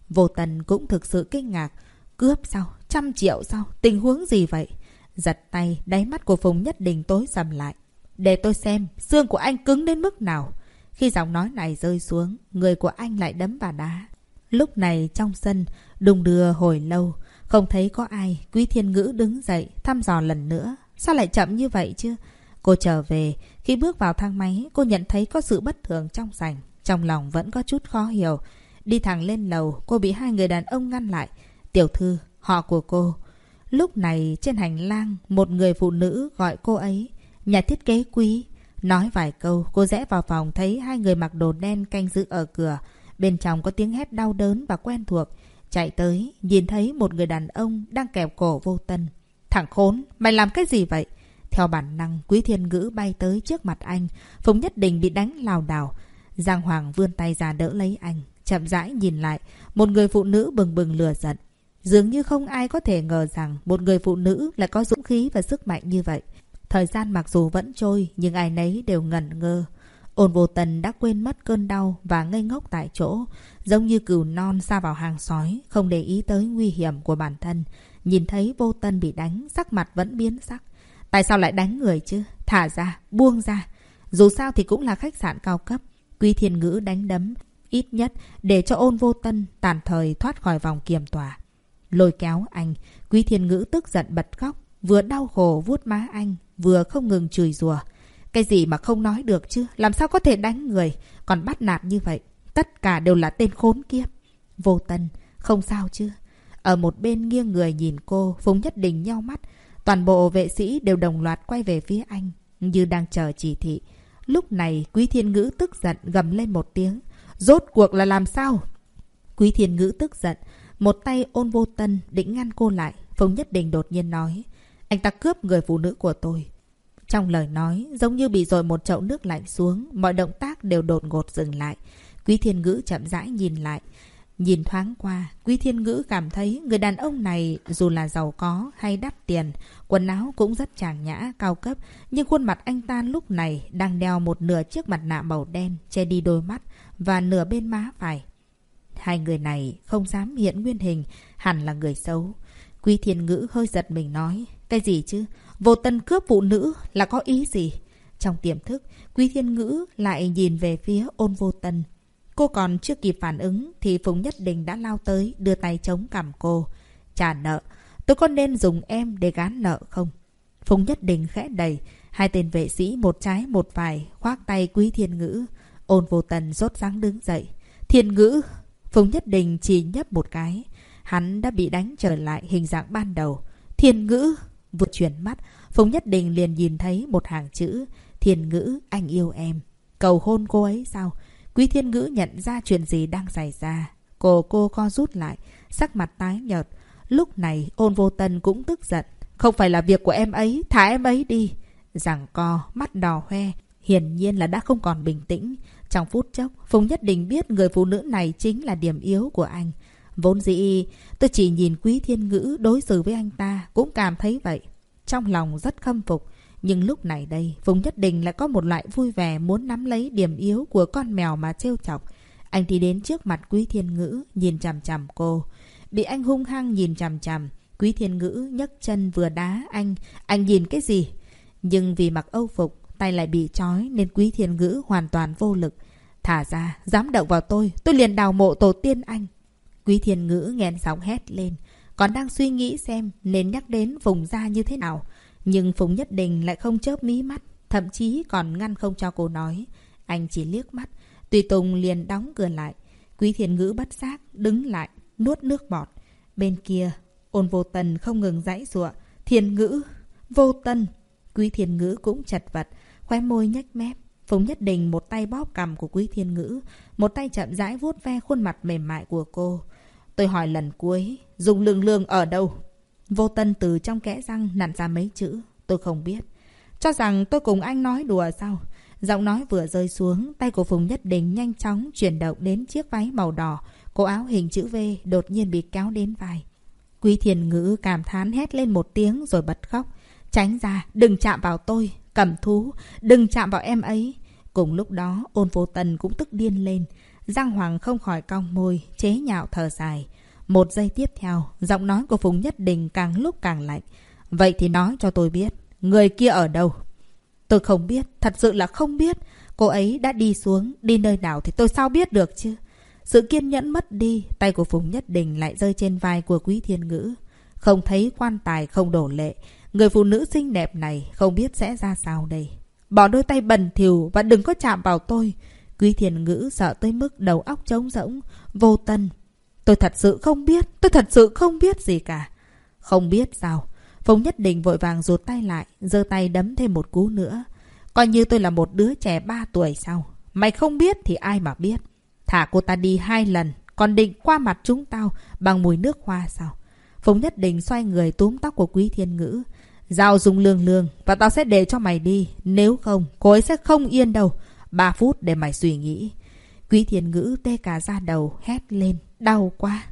Vô Tần cũng thực sự kinh ngạc. Cướp sao? Trăm triệu sao? Tình huống gì vậy? Giật tay, đáy mắt của Phùng Nhất Đình tối sầm lại. Để tôi xem, xương của anh cứng đến mức nào. Khi giọng nói này rơi xuống, người của anh lại đấm vào đá. Lúc này trong sân, đùng đưa hồi lâu, không thấy có ai. Quý thiên ngữ đứng dậy, thăm dò lần nữa. Sao lại chậm như vậy chứ? Cô trở về, khi bước vào thang máy, cô nhận thấy có sự bất thường trong sảnh. Trong lòng vẫn có chút khó hiểu. Đi thẳng lên lầu, cô bị hai người đàn ông ngăn lại. Tiểu thư, họ của cô. Lúc này trên hành lang, một người phụ nữ gọi cô ấy, nhà thiết kế quý. Nói vài câu, cô rẽ vào phòng thấy hai người mặc đồ đen canh giữ ở cửa. Bên trong có tiếng hét đau đớn và quen thuộc. Chạy tới, nhìn thấy một người đàn ông đang kẹp cổ vô tân. Thằng khốn, mày làm cái gì vậy? Theo bản năng, Quý Thiên Ngữ bay tới trước mặt anh. Phùng Nhất Đình bị đánh lào đảo. Giang Hoàng vươn tay ra đỡ lấy anh. Chậm rãi nhìn lại, một người phụ nữ bừng bừng lửa giận. Dường như không ai có thể ngờ rằng một người phụ nữ lại có dũng khí và sức mạnh như vậy. Thời gian mặc dù vẫn trôi, nhưng ai nấy đều ngẩn ngơ. Ôn vô tần đã quên mất cơn đau và ngây ngốc tại chỗ, giống như cừu non xa vào hàng sói, không để ý tới nguy hiểm của bản thân. Nhìn thấy vô tân bị đánh, sắc mặt vẫn biến sắc. Tại sao lại đánh người chứ? Thả ra, buông ra. Dù sao thì cũng là khách sạn cao cấp. Quy thiên ngữ đánh đấm, ít nhất để cho ôn vô tân tạm thời thoát khỏi vòng kiềm tòa. Lôi kéo anh, Quý thiên ngữ tức giận bật khóc, vừa đau khổ vuốt má anh, vừa không ngừng chửi rủa. Cái gì mà không nói được chứ, làm sao có thể đánh người, còn bắt nạt như vậy. Tất cả đều là tên khốn kiếp. Vô tân, không sao chứ. Ở một bên nghiêng người nhìn cô, Phùng Nhất Đình nhau mắt. Toàn bộ vệ sĩ đều đồng loạt quay về phía anh, như đang chờ chỉ thị. Lúc này, Quý Thiên Ngữ tức giận gầm lên một tiếng. Rốt cuộc là làm sao? Quý Thiên Ngữ tức giận, một tay ôn vô tân định ngăn cô lại. Phùng Nhất Đình đột nhiên nói. Anh ta cướp người phụ nữ của tôi. Trong lời nói, giống như bị rồi một chậu nước lạnh xuống, mọi động tác đều đột ngột dừng lại. Quý Thiên Ngữ chậm rãi nhìn lại. Nhìn thoáng qua, Quý Thiên Ngữ cảm thấy người đàn ông này dù là giàu có hay đắt tiền, quần áo cũng rất tràng nhã, cao cấp, nhưng khuôn mặt anh ta lúc này đang đeo một nửa chiếc mặt nạ màu đen che đi đôi mắt và nửa bên má phải. Hai người này không dám hiện nguyên hình, hẳn là người xấu. Quý Thiên Ngữ hơi giật mình nói, cái gì chứ? Vô tân cướp phụ nữ là có ý gì? Trong tiềm thức, Quý Thiên Ngữ lại nhìn về phía ôn vô tân. Cô còn chưa kịp phản ứng thì Phùng Nhất Đình đã lao tới đưa tay chống cằm cô. Trả nợ, tôi có nên dùng em để gán nợ không? Phùng Nhất Đình khẽ đầy, hai tên vệ sĩ một trái một phải khoác tay Quý Thiên Ngữ. Ôn vô tần rốt ráng đứng dậy. Thiên Ngữ! Phùng Nhất Đình chỉ nhấp một cái. Hắn đã bị đánh trở lại hình dạng ban đầu. Thiên Ngữ! Vượt chuyển mắt, Phùng Nhất Đình liền nhìn thấy một hàng chữ. Thiên Ngữ, anh yêu em. Cầu hôn cô ấy sao? Quý Thiên Ngữ nhận ra chuyện gì đang xảy ra. Cô cô co rút lại, sắc mặt tái nhợt. Lúc này ôn vô tân cũng tức giận. Không phải là việc của em ấy, thả em ấy đi. Rằng co, mắt đỏ hoe, hiển nhiên là đã không còn bình tĩnh. Trong phút chốc, Phùng Nhất Đình biết người phụ nữ này chính là điểm yếu của anh. Vốn dĩ, tôi chỉ nhìn Quý Thiên Ngữ đối xử với anh ta, cũng cảm thấy vậy. Trong lòng rất khâm phục. Nhưng lúc này đây, Phùng Nhất Đình lại có một loại vui vẻ muốn nắm lấy điểm yếu của con mèo mà trêu chọc. Anh đi đến trước mặt Quý Thiên Ngữ, nhìn chằm chằm cô. Bị anh hung hăng nhìn chằm chằm, Quý Thiên Ngữ nhấc chân vừa đá anh. Anh nhìn cái gì? Nhưng vì mặc âu phục, tay lại bị trói nên Quý Thiên Ngữ hoàn toàn vô lực. Thả ra, dám động vào tôi, tôi liền đào mộ tổ tiên anh. Quý Thiên Ngữ nghẹn giọng hét lên. Còn đang suy nghĩ xem nên nhắc đến vùng da như thế nào. Nhưng Phùng Nhất Đình lại không chớp mí mắt, thậm chí còn ngăn không cho cô nói. Anh chỉ liếc mắt, Tùy Tùng liền đóng cửa lại. Quý Thiên Ngữ bất giác, đứng lại, nuốt nước bọt. Bên kia, ôn vô tần không ngừng dãy giụa. Thiên Ngữ, vô tân. Quý Thiên Ngữ cũng chật vật, khóe môi nhếch mép. Phùng Nhất Đình một tay bóp cằm của Quý Thiên Ngữ, một tay chậm rãi vuốt ve khuôn mặt mềm mại của cô. Tôi hỏi lần cuối, dùng lương lương ở đâu? Vô Tân từ trong kẽ răng nặn ra mấy chữ. Tôi không biết. Cho rằng tôi cùng anh nói đùa sao? Giọng nói vừa rơi xuống, tay của Phùng Nhất Đình nhanh chóng chuyển động đến chiếc váy màu đỏ. Cổ áo hình chữ V đột nhiên bị kéo đến vai. Quý thiền ngữ cảm thán hét lên một tiếng rồi bật khóc. Tránh ra, đừng chạm vào tôi, cầm thú, đừng chạm vào em ấy. Cùng lúc đó, ôn vô tần cũng tức điên lên. Giang Hoàng không khỏi cong môi, chế nhạo thở dài. Một giây tiếp theo, giọng nói của Phùng Nhất Đình càng lúc càng lạnh. Vậy thì nói cho tôi biết, người kia ở đâu? Tôi không biết, thật sự là không biết. Cô ấy đã đi xuống, đi nơi nào thì tôi sao biết được chứ? Sự kiên nhẫn mất đi, tay của Phùng Nhất Đình lại rơi trên vai của Quý Thiên Ngữ. Không thấy quan tài không đổ lệ, người phụ nữ xinh đẹp này không biết sẽ ra sao đây. Bỏ đôi tay bẩn thỉu và đừng có chạm vào tôi. Quý thiền Ngữ sợ tới mức đầu óc trống rỗng, vô tân. Tôi thật sự không biết, tôi thật sự không biết gì cả. Không biết sao? Phùng Nhất Đình vội vàng rụt tay lại, giơ tay đấm thêm một cú nữa. Coi như tôi là một đứa trẻ ba tuổi sao? Mày không biết thì ai mà biết. Thả cô ta đi hai lần, còn định qua mặt chúng tao bằng mùi nước hoa sao? Phùng Nhất Đình xoay người túm tóc của Quý Thiên Ngữ. Giao dùng lương lương và tao sẽ để cho mày đi. Nếu không, cô ấy sẽ không yên đâu. Ba phút để mày suy nghĩ. Quý Thiên Ngữ tê cả ra đầu, hét lên. Đau quá.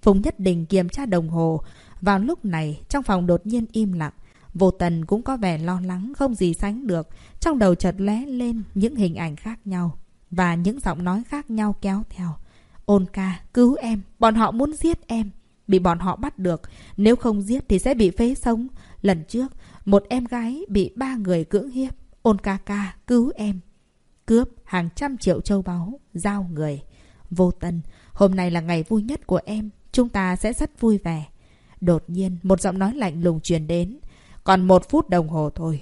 Phùng Nhất Đình kiểm tra đồng hồ. Vào lúc này, trong phòng đột nhiên im lặng. Vô Tần cũng có vẻ lo lắng không gì sánh được. Trong đầu chợt lóe lên những hình ảnh khác nhau. Và những giọng nói khác nhau kéo theo. Ôn ca, cứu em. Bọn họ muốn giết em. Bị bọn họ bắt được. Nếu không giết thì sẽ bị phế sống. Lần trước, một em gái bị ba người cưỡng hiếp. Ôn ca ca, cứu em. Cướp hàng trăm triệu châu báu, giao người. Vô Tân, hôm nay là ngày vui nhất của em. Chúng ta sẽ rất vui vẻ. Đột nhiên, một giọng nói lạnh lùng truyền đến. Còn một phút đồng hồ thôi.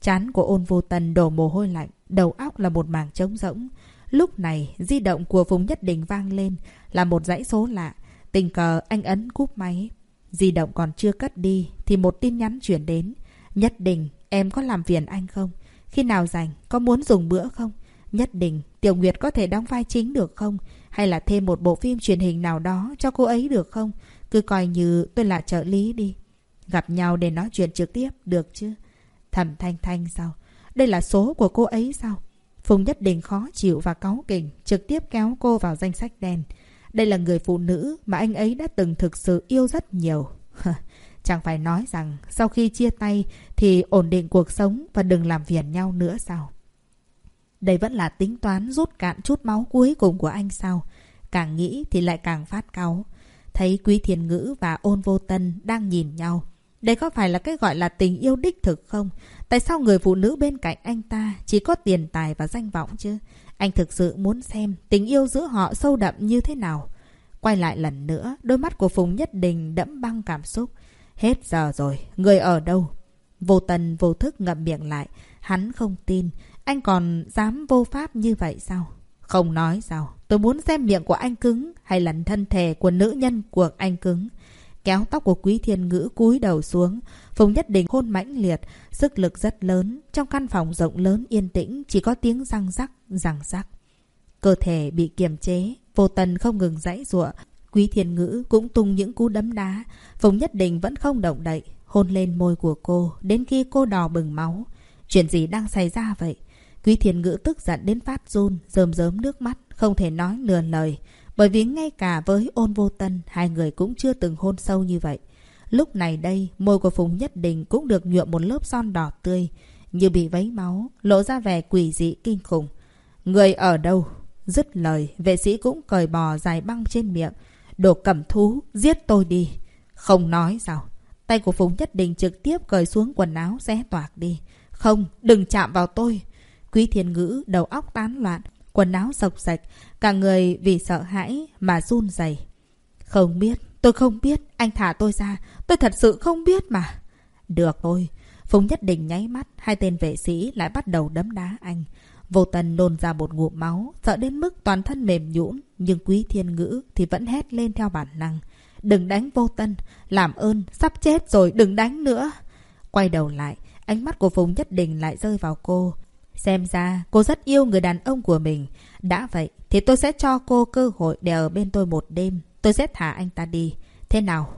Chán của ôn vô tân đổ mồ hôi lạnh, đầu óc là một mảng trống rỗng. Lúc này, di động của Phùng Nhất Đình vang lên là một dãy số lạ. Tình cờ anh ấn cúp máy. Di động còn chưa cất đi thì một tin nhắn chuyển đến. Nhất Đình, em có làm phiền anh không? Khi nào rảnh, có muốn dùng bữa không? Nhất định Tiểu Nguyệt có thể đóng vai chính được không? Hay là thêm một bộ phim truyền hình nào đó cho cô ấy được không? Cứ coi như tôi là trợ lý đi. Gặp nhau để nói chuyện trực tiếp, được chứ? Thẩm Thanh Thanh sao? Đây là số của cô ấy sao? Phùng Nhất Đình khó chịu và cáu kỉnh, trực tiếp kéo cô vào danh sách đen. Đây là người phụ nữ mà anh ấy đã từng thực sự yêu rất nhiều. <laughs> Chẳng phải nói rằng sau khi chia tay thì ổn định cuộc sống và đừng làm phiền nhau nữa sao? Đây vẫn là tính toán rút cạn chút máu cuối cùng của anh sao? Càng nghĩ thì lại càng phát cáu. Thấy Quý thiền Ngữ và Ôn Vô Tân đang nhìn nhau. Đây có phải là cái gọi là tình yêu đích thực không? Tại sao người phụ nữ bên cạnh anh ta chỉ có tiền tài và danh vọng chứ? Anh thực sự muốn xem tình yêu giữa họ sâu đậm như thế nào. Quay lại lần nữa, đôi mắt của Phùng Nhất Đình đẫm băng cảm xúc. Hết giờ rồi, người ở đâu? Vô tần vô thức ngậm miệng lại. Hắn không tin, anh còn dám vô pháp như vậy sao? Không nói sao? Tôi muốn xem miệng của anh cứng hay là thân thể của nữ nhân của anh cứng. Kéo tóc của Quý Thiên Ngữ cúi đầu xuống. Phùng Nhất Đình hôn mãnh liệt, sức lực rất lớn. Trong căn phòng rộng lớn yên tĩnh chỉ có tiếng răng rắc, răng rắc. Cơ thể bị kiềm chế, vô tần không ngừng dãy giụa. Quý Thiên Ngữ cũng tung những cú đấm đá. Phùng Nhất Đình vẫn không động đậy, hôn lên môi của cô đến khi cô đỏ bừng máu. Chuyện gì đang xảy ra vậy? Quý Thiên Ngữ tức giận đến phát run, rơm rớm nước mắt, không thể nói nửa lời. Bởi vì ngay cả với ôn vô tân, hai người cũng chưa từng hôn sâu như vậy. Lúc này đây, môi của Phùng Nhất Đình cũng được nhuộm một lớp son đỏ tươi, như bị vấy máu, lộ ra vẻ quỷ dị kinh khủng. Người ở đâu? Dứt lời, vệ sĩ cũng cởi bò dài băng trên miệng. Đồ cẩm thú, giết tôi đi. Không nói sao. Tay của Phùng Nhất Đình trực tiếp cởi xuống quần áo xé toạc đi. Không, đừng chạm vào tôi. Quý thiên ngữ đầu óc tán loạn, quần áo sọc sạch, cả người vì sợ hãi mà run rẩy. Không biết, tôi không biết, anh thả tôi ra, tôi thật sự không biết mà. Được thôi, Phùng Nhất Đình nháy mắt, hai tên vệ sĩ lại bắt đầu đấm đá anh. Vô Tần nôn ra một ngụm máu, sợ đến mức toàn thân mềm nhũn, nhưng Quý Thiên Ngữ thì vẫn hét lên theo bản năng. Đừng đánh Vô Tân, làm ơn, sắp chết rồi, đừng đánh nữa. Quay đầu lại, ánh mắt của Phùng Nhất Đình lại rơi vào cô. Xem ra cô rất yêu người đàn ông của mình. Đã vậy thì tôi sẽ cho cô cơ hội để ở bên tôi một đêm. Tôi sẽ thả anh ta đi. Thế nào?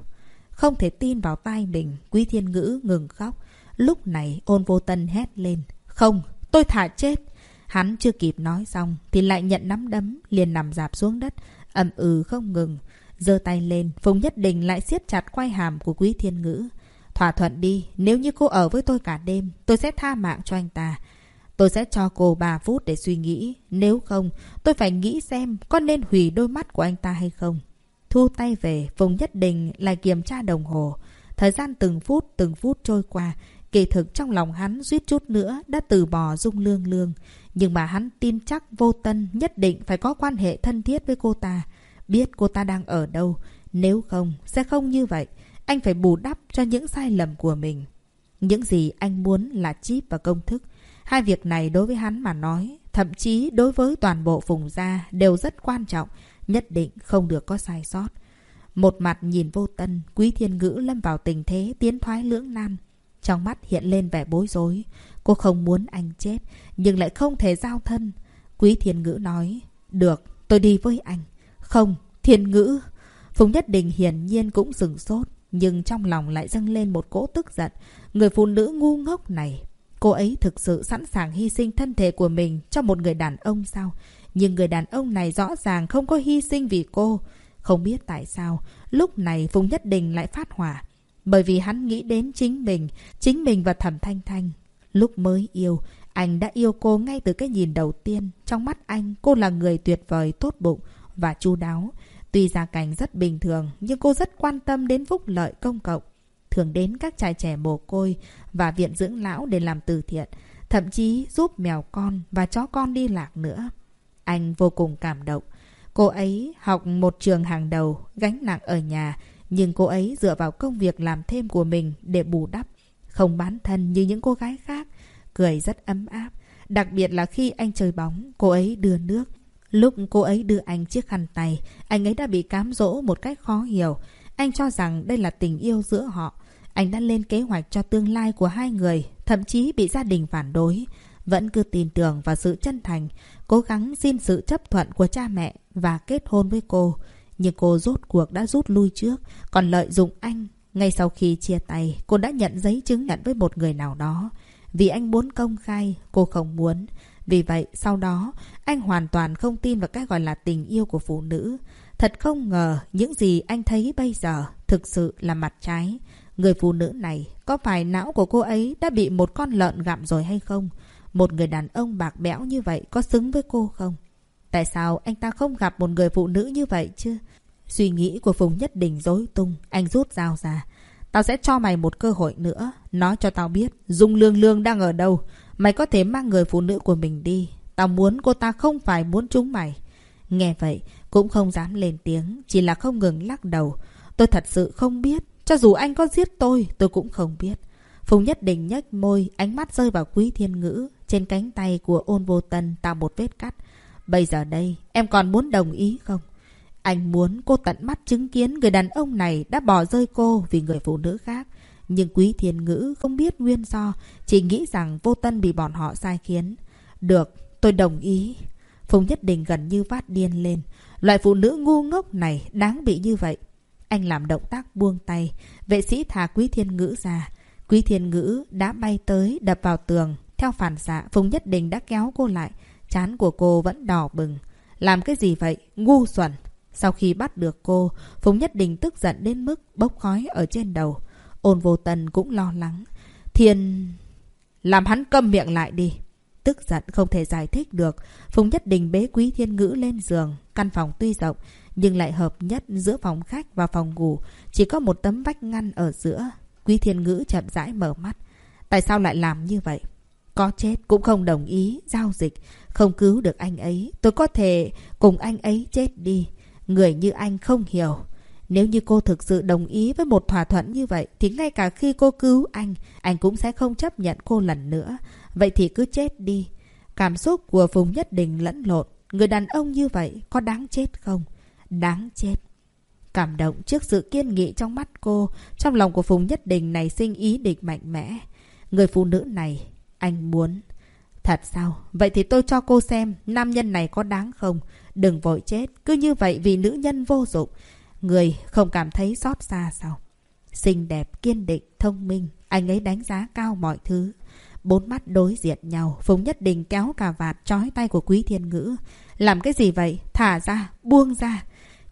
Không thể tin vào tai mình, Quý Thiên Ngữ ngừng khóc. Lúc này ôn vô tân hét lên. Không, tôi thả chết. Hắn chưa kịp nói xong thì lại nhận nắm đấm, liền nằm dạp xuống đất, ầm ừ không ngừng. giơ tay lên, Phùng Nhất Đình lại siết chặt quay hàm của Quý Thiên Ngữ. Thỏa thuận đi, nếu như cô ở với tôi cả đêm, tôi sẽ tha mạng cho anh ta. Tôi sẽ cho cô 3 phút để suy nghĩ. Nếu không, tôi phải nghĩ xem có nên hủy đôi mắt của anh ta hay không. Thu tay về, Phùng Nhất Đình lại kiểm tra đồng hồ. Thời gian từng phút, từng phút trôi qua. Kỳ thực trong lòng hắn suýt chút nữa đã từ bỏ dung lương lương. Nhưng mà hắn tin chắc vô tân nhất định phải có quan hệ thân thiết với cô ta. Biết cô ta đang ở đâu. Nếu không, sẽ không như vậy. Anh phải bù đắp cho những sai lầm của mình. Những gì anh muốn là chip và công thức. Hai việc này đối với hắn mà nói, thậm chí đối với toàn bộ vùng gia đều rất quan trọng, nhất định không được có sai sót. Một mặt nhìn vô tân, quý thiên ngữ lâm vào tình thế tiến thoái lưỡng nan. Trong mắt hiện lên vẻ bối rối. Cô không muốn anh chết, nhưng lại không thể giao thân. Quý thiên ngữ nói, được, tôi đi với anh. Không, thiên ngữ. Phùng Nhất Đình hiển nhiên cũng dừng sốt, nhưng trong lòng lại dâng lên một cỗ tức giận. Người phụ nữ ngu ngốc này Cô ấy thực sự sẵn sàng hy sinh thân thể của mình cho một người đàn ông sao? Nhưng người đàn ông này rõ ràng không có hy sinh vì cô. Không biết tại sao, lúc này Phùng Nhất Đình lại phát hỏa. Bởi vì hắn nghĩ đến chính mình, chính mình và Thẩm Thanh Thanh. Lúc mới yêu, anh đã yêu cô ngay từ cái nhìn đầu tiên. Trong mắt anh, cô là người tuyệt vời, tốt bụng và chu đáo. Tuy gia cảnh rất bình thường, nhưng cô rất quan tâm đến phúc lợi công cộng. Thường đến các trại trẻ mồ côi và viện dưỡng lão để làm từ thiện. Thậm chí giúp mèo con và chó con đi lạc nữa. Anh vô cùng cảm động. Cô ấy học một trường hàng đầu, gánh nặng ở nhà. Nhưng cô ấy dựa vào công việc làm thêm của mình để bù đắp. Không bán thân như những cô gái khác. Cười rất ấm áp. Đặc biệt là khi anh chơi bóng, cô ấy đưa nước. Lúc cô ấy đưa anh chiếc khăn tay, anh ấy đã bị cám dỗ một cách khó hiểu. Anh cho rằng đây là tình yêu giữa họ. Anh đã lên kế hoạch cho tương lai của hai người, thậm chí bị gia đình phản đối. Vẫn cứ tin tưởng vào sự chân thành, cố gắng xin sự chấp thuận của cha mẹ và kết hôn với cô. Nhưng cô rốt cuộc đã rút lui trước, còn lợi dụng anh. Ngay sau khi chia tay, cô đã nhận giấy chứng nhận với một người nào đó. Vì anh muốn công khai, cô không muốn. Vì vậy, sau đó, anh hoàn toàn không tin vào cái gọi là tình yêu của phụ nữ. Thật không ngờ, những gì anh thấy bây giờ thực sự là mặt trái. Người phụ nữ này, có phải não của cô ấy đã bị một con lợn gặm rồi hay không? Một người đàn ông bạc bẽo như vậy có xứng với cô không? Tại sao anh ta không gặp một người phụ nữ như vậy chứ? Suy nghĩ của Phùng Nhất Đình dối tung, anh rút dao ra. Tao sẽ cho mày một cơ hội nữa. Nói cho tao biết, Dung Lương Lương đang ở đâu. Mày có thể mang người phụ nữ của mình đi. Tao muốn cô ta không phải muốn chúng mày. Nghe vậy, cũng không dám lên tiếng, chỉ là không ngừng lắc đầu. Tôi thật sự không biết. Cho dù anh có giết tôi, tôi cũng không biết. Phùng Nhất Đình nhếch môi, ánh mắt rơi vào quý thiên ngữ. Trên cánh tay của ôn vô tân tạo một vết cắt. Bây giờ đây, em còn muốn đồng ý không? Anh muốn cô tận mắt chứng kiến người đàn ông này đã bỏ rơi cô vì người phụ nữ khác. Nhưng quý thiên ngữ không biết nguyên do, chỉ nghĩ rằng vô tân bị bọn họ sai khiến. Được, tôi đồng ý. Phùng Nhất Đình gần như phát điên lên. Loại phụ nữ ngu ngốc này đáng bị như vậy. Anh làm động tác buông tay. Vệ sĩ thả quý thiên ngữ ra. Quý thiên ngữ đã bay tới đập vào tường. Theo phản xạ, Phùng Nhất Đình đã kéo cô lại. Chán của cô vẫn đỏ bừng. Làm cái gì vậy? Ngu xuẩn. Sau khi bắt được cô, Phùng Nhất Đình tức giận đến mức bốc khói ở trên đầu. Ôn vô tần cũng lo lắng. Thiên... Làm hắn câm miệng lại đi. Tức giận không thể giải thích được. Phùng Nhất Đình bế Quý Thiên Ngữ lên giường. Căn phòng tuy rộng, nhưng lại hợp nhất giữa phòng khách và phòng ngủ. Chỉ có một tấm vách ngăn ở giữa. Quý Thiên Ngữ chậm rãi mở mắt. Tại sao lại làm như vậy? Có chết cũng không đồng ý, giao dịch. Không cứu được anh ấy. Tôi có thể cùng anh ấy chết đi. Người như anh không hiểu. Nếu như cô thực sự đồng ý với một thỏa thuận như vậy, thì ngay cả khi cô cứu anh, anh cũng sẽ không chấp nhận cô lần nữa. Vậy thì cứ chết đi. Cảm xúc của Phùng Nhất Đình lẫn lộn. Người đàn ông như vậy có đáng chết không? Đáng chết. Cảm động trước sự kiên nghị trong mắt cô, trong lòng của Phùng Nhất Đình này sinh ý định mạnh mẽ. Người phụ nữ này, anh muốn. Thật sao? Vậy thì tôi cho cô xem nam nhân này có đáng không? Đừng vội chết, cứ như vậy vì nữ nhân vô dụng. Người không cảm thấy xót xa sao? Xinh đẹp, kiên định, thông minh, anh ấy đánh giá cao mọi thứ. Bốn mắt đối diện nhau, Phùng Nhất Đình kéo cà vạt trói tay của Quý Thiên Ngữ. Làm cái gì vậy? Thả ra, buông ra.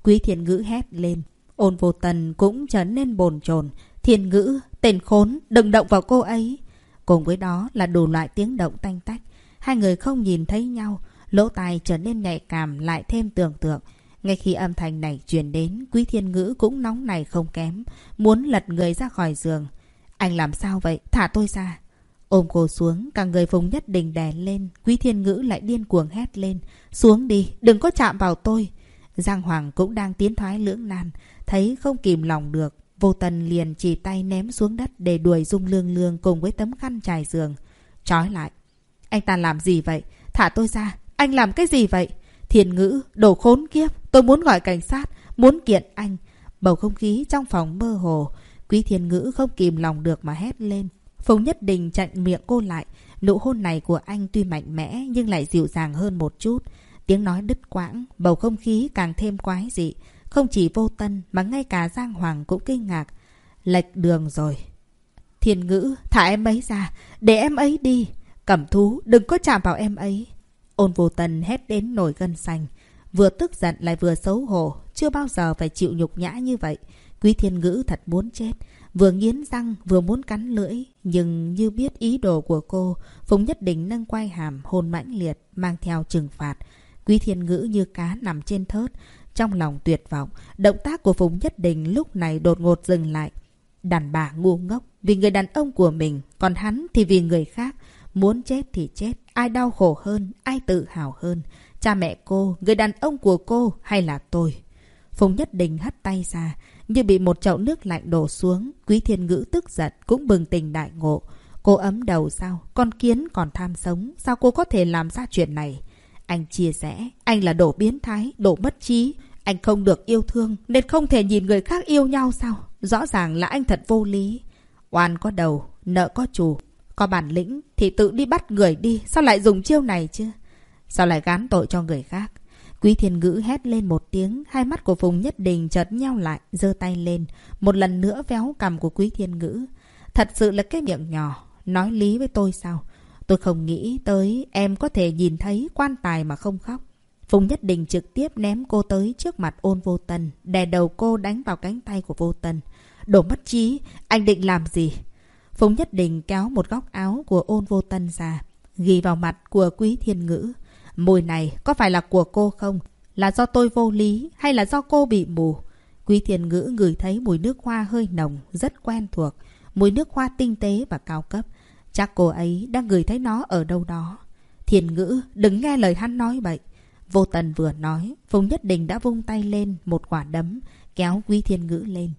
Quý Thiên Ngữ hét lên. Ôn vô tần cũng trở nên bồn chồn Thiên Ngữ, tên khốn, đừng động vào cô ấy. Cùng với đó là đủ loại tiếng động tanh tách. Hai người không nhìn thấy nhau. Lỗ tai trở nên nhạy cảm lại thêm tưởng tượng. Ngay khi âm thanh này truyền đến, Quý Thiên Ngữ cũng nóng này không kém, muốn lật người ra khỏi giường. Anh làm sao vậy? Thả tôi ra. Ôm cô xuống, cả người Phùng Nhất Đình đè lên, Quý Thiên Ngữ lại điên cuồng hét lên. Xuống đi, đừng có chạm vào tôi. Giang Hoàng cũng đang tiến thoái lưỡng nan, thấy không kìm lòng được. Vô Tần liền chỉ tay ném xuống đất để đuổi Dung Lương Lương cùng với tấm khăn trải giường. Trói lại. Anh ta làm gì vậy? Thả tôi ra. Anh làm cái gì vậy? Thiền ngữ, đồ khốn kiếp. Tôi muốn gọi cảnh sát, muốn kiện anh. Bầu không khí trong phòng mơ hồ. Quý Thiền ngữ không kìm lòng được mà hét lên. Phùng Nhất Đình chặn miệng cô lại. Nụ hôn này của anh tuy mạnh mẽ nhưng lại dịu dàng hơn một chút. Tiếng nói đứt quãng, bầu không khí càng thêm quái dị. Không chỉ vô tân mà ngay cả Giang Hoàng cũng kinh ngạc. Lệch đường rồi. Thiên ngữ, thả em ấy ra, để em ấy đi. Cẩm thú, đừng có chạm vào em ấy. Ôn vô tần hét đến nổi gân xanh. Vừa tức giận lại vừa xấu hổ. Chưa bao giờ phải chịu nhục nhã như vậy. Quý thiên ngữ thật muốn chết. Vừa nghiến răng vừa muốn cắn lưỡi. Nhưng như biết ý đồ của cô, Phùng Nhất Định nâng quay hàm hôn mãnh liệt mang theo trừng phạt. Quý thiên ngữ như cá nằm trên thớt. Trong lòng tuyệt vọng, động tác của Phùng Nhất Đình lúc này đột ngột dừng lại. Đàn bà ngu ngốc vì người đàn ông của mình, còn hắn thì vì người khác. Muốn chết thì chết, ai đau khổ hơn, ai tự hào hơn. Cha mẹ cô, người đàn ông của cô hay là tôi? Phùng Nhất Đình hất tay ra, như bị một chậu nước lạnh đổ xuống. Quý thiên ngữ tức giận, cũng bừng tỉnh đại ngộ. Cô ấm đầu sao? Con kiến còn tham sống. Sao cô có thể làm ra chuyện này? Anh chia sẻ, anh là đổ biến thái, đổ mất trí. Anh không được yêu thương, nên không thể nhìn người khác yêu nhau sao? Rõ ràng là anh thật vô lý. Oan có đầu, nợ có chủ. Có bản lĩnh thì tự đi bắt người đi. Sao lại dùng chiêu này chứ? Sao lại gán tội cho người khác? Quý thiên ngữ hét lên một tiếng, hai mắt của Phùng Nhất Đình chợt nhau lại, giơ tay lên, một lần nữa véo cằm của quý thiên ngữ. Thật sự là cái miệng nhỏ, nói lý với tôi sao? Tôi không nghĩ tới em có thể nhìn thấy quan tài mà không khóc. Phùng Nhất Đình trực tiếp ném cô tới trước mặt ôn vô tần đè đầu cô đánh vào cánh tay của vô tần Đổ mất trí, anh định làm gì? Phùng Nhất Đình kéo một góc áo của ôn vô tần ra, ghi vào mặt của quý thiên ngữ. Mùi này có phải là của cô không? Là do tôi vô lý hay là do cô bị mù? Quý thiên ngữ ngửi thấy mùi nước hoa hơi nồng, rất quen thuộc. Mùi nước hoa tinh tế và cao cấp. Chắc cô ấy đang ngửi thấy nó ở đâu đó. Thiên ngữ, đừng nghe lời hắn nói vậy. Vô tần vừa nói, Phùng Nhất Đình đã vung tay lên một quả đấm, kéo Quý Thiên Ngữ lên.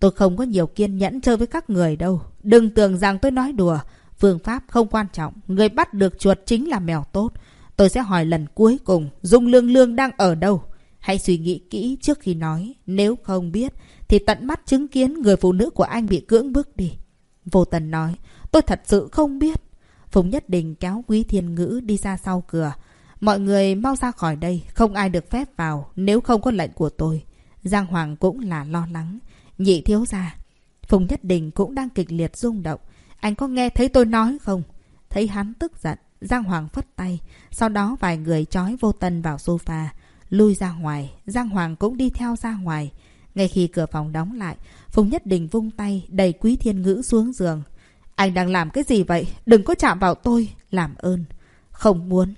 Tôi không có nhiều kiên nhẫn chơi với các người đâu. Đừng tưởng rằng tôi nói đùa. Phương pháp không quan trọng. Người bắt được chuột chính là mèo tốt. Tôi sẽ hỏi lần cuối cùng, Dung Lương Lương đang ở đâu? Hãy suy nghĩ kỹ trước khi nói. Nếu không biết, thì tận mắt chứng kiến người phụ nữ của anh bị cưỡng bức đi. Vô Tần nói, tôi thật sự không biết. Phùng Nhất Đình kéo Quý Thiên Ngữ đi ra sau cửa. Mọi người mau ra khỏi đây, không ai được phép vào nếu không có lệnh của tôi. Giang Hoàng cũng là lo lắng. Nhị thiếu gia. Phùng Nhất Đình cũng đang kịch liệt rung động. Anh có nghe thấy tôi nói không? Thấy hắn tức giận, Giang Hoàng phất tay. Sau đó vài người trói vô tân vào sofa. Lui ra ngoài, Giang Hoàng cũng đi theo ra ngoài. Ngay khi cửa phòng đóng lại, Phùng Nhất Đình vung tay đẩy Quý Thiên Ngữ xuống giường. Anh đang làm cái gì vậy? Đừng có chạm vào tôi. Làm ơn. Không muốn.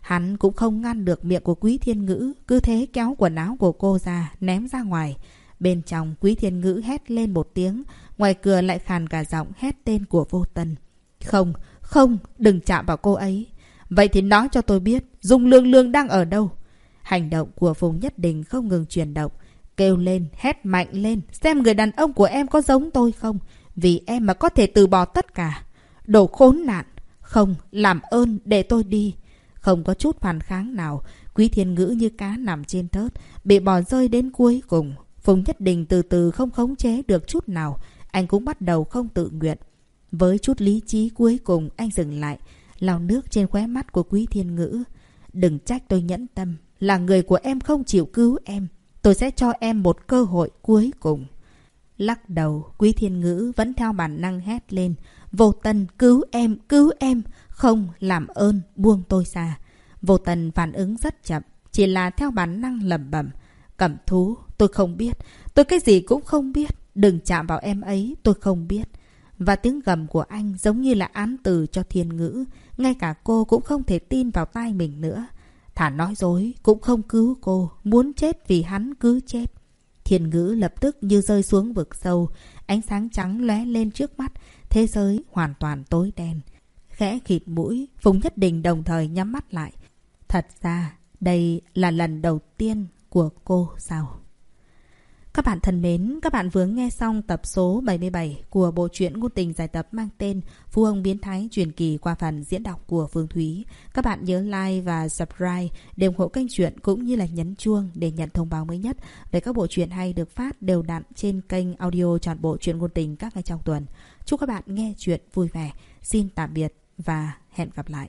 Hắn cũng không ngăn được miệng của Quý Thiên Ngữ. Cứ thế kéo quần áo của cô ra, ném ra ngoài. Bên trong, Quý Thiên Ngữ hét lên một tiếng. Ngoài cửa lại khàn cả giọng hét tên của vô tân. Không, không, đừng chạm vào cô ấy. Vậy thì nói cho tôi biết, Dung Lương Lương đang ở đâu? Hành động của Phùng Nhất Đình không ngừng chuyển động. Kêu lên, hét mạnh lên, xem người đàn ông của em có giống tôi không? Vì em mà có thể từ bỏ tất cả. Đồ khốn nạn. Không, làm ơn, để tôi đi. Không có chút phản kháng nào. Quý thiên ngữ như cá nằm trên thớt, bị bỏ rơi đến cuối cùng. Phùng Nhất Đình từ từ không khống chế được chút nào. Anh cũng bắt đầu không tự nguyện. Với chút lý trí cuối cùng anh dừng lại, lau nước trên khóe mắt của Quý Thiên Ngữ. Đừng trách tôi nhẫn tâm, là người của em không chịu cứu em. Tôi sẽ cho em một cơ hội cuối cùng. Lắc đầu, Quý Thiên Ngữ vẫn theo bản năng hét lên. Vô tần cứu em, cứu em. Không, làm ơn, buông tôi ra. Vô tần phản ứng rất chậm, chỉ là theo bản năng lẩm bẩm. Cẩm thú, tôi không biết. Tôi cái gì cũng không biết. Đừng chạm vào em ấy, tôi không biết. Và tiếng gầm của anh giống như là án từ cho thiên ngữ. Ngay cả cô cũng không thể tin vào tai mình nữa. Thả nói dối, cũng không cứu cô. Muốn chết vì hắn cứ chết. Thiên ngữ lập tức như rơi xuống vực sâu. Ánh sáng trắng lóe lên trước mắt. Thế giới hoàn toàn tối đen. Khẽ khịt mũi, Phùng Nhất Đình đồng thời nhắm mắt lại. Thật ra, đây là lần đầu tiên của cô sao? Các bạn thân mến, các bạn vừa nghe xong tập số 77 của bộ truyện ngôn tình giải tập mang tên Phu ông biến thái truyền kỳ qua phần diễn đọc của Phương Thúy. Các bạn nhớ like và subscribe để ủng hộ kênh truyện cũng như là nhấn chuông để nhận thông báo mới nhất về các bộ truyện hay được phát đều đặn trên kênh audio trọn bộ truyện ngôn tình các ngày trong tuần. Chúc các bạn nghe truyện vui vẻ. Xin tạm biệt và hẹn gặp lại.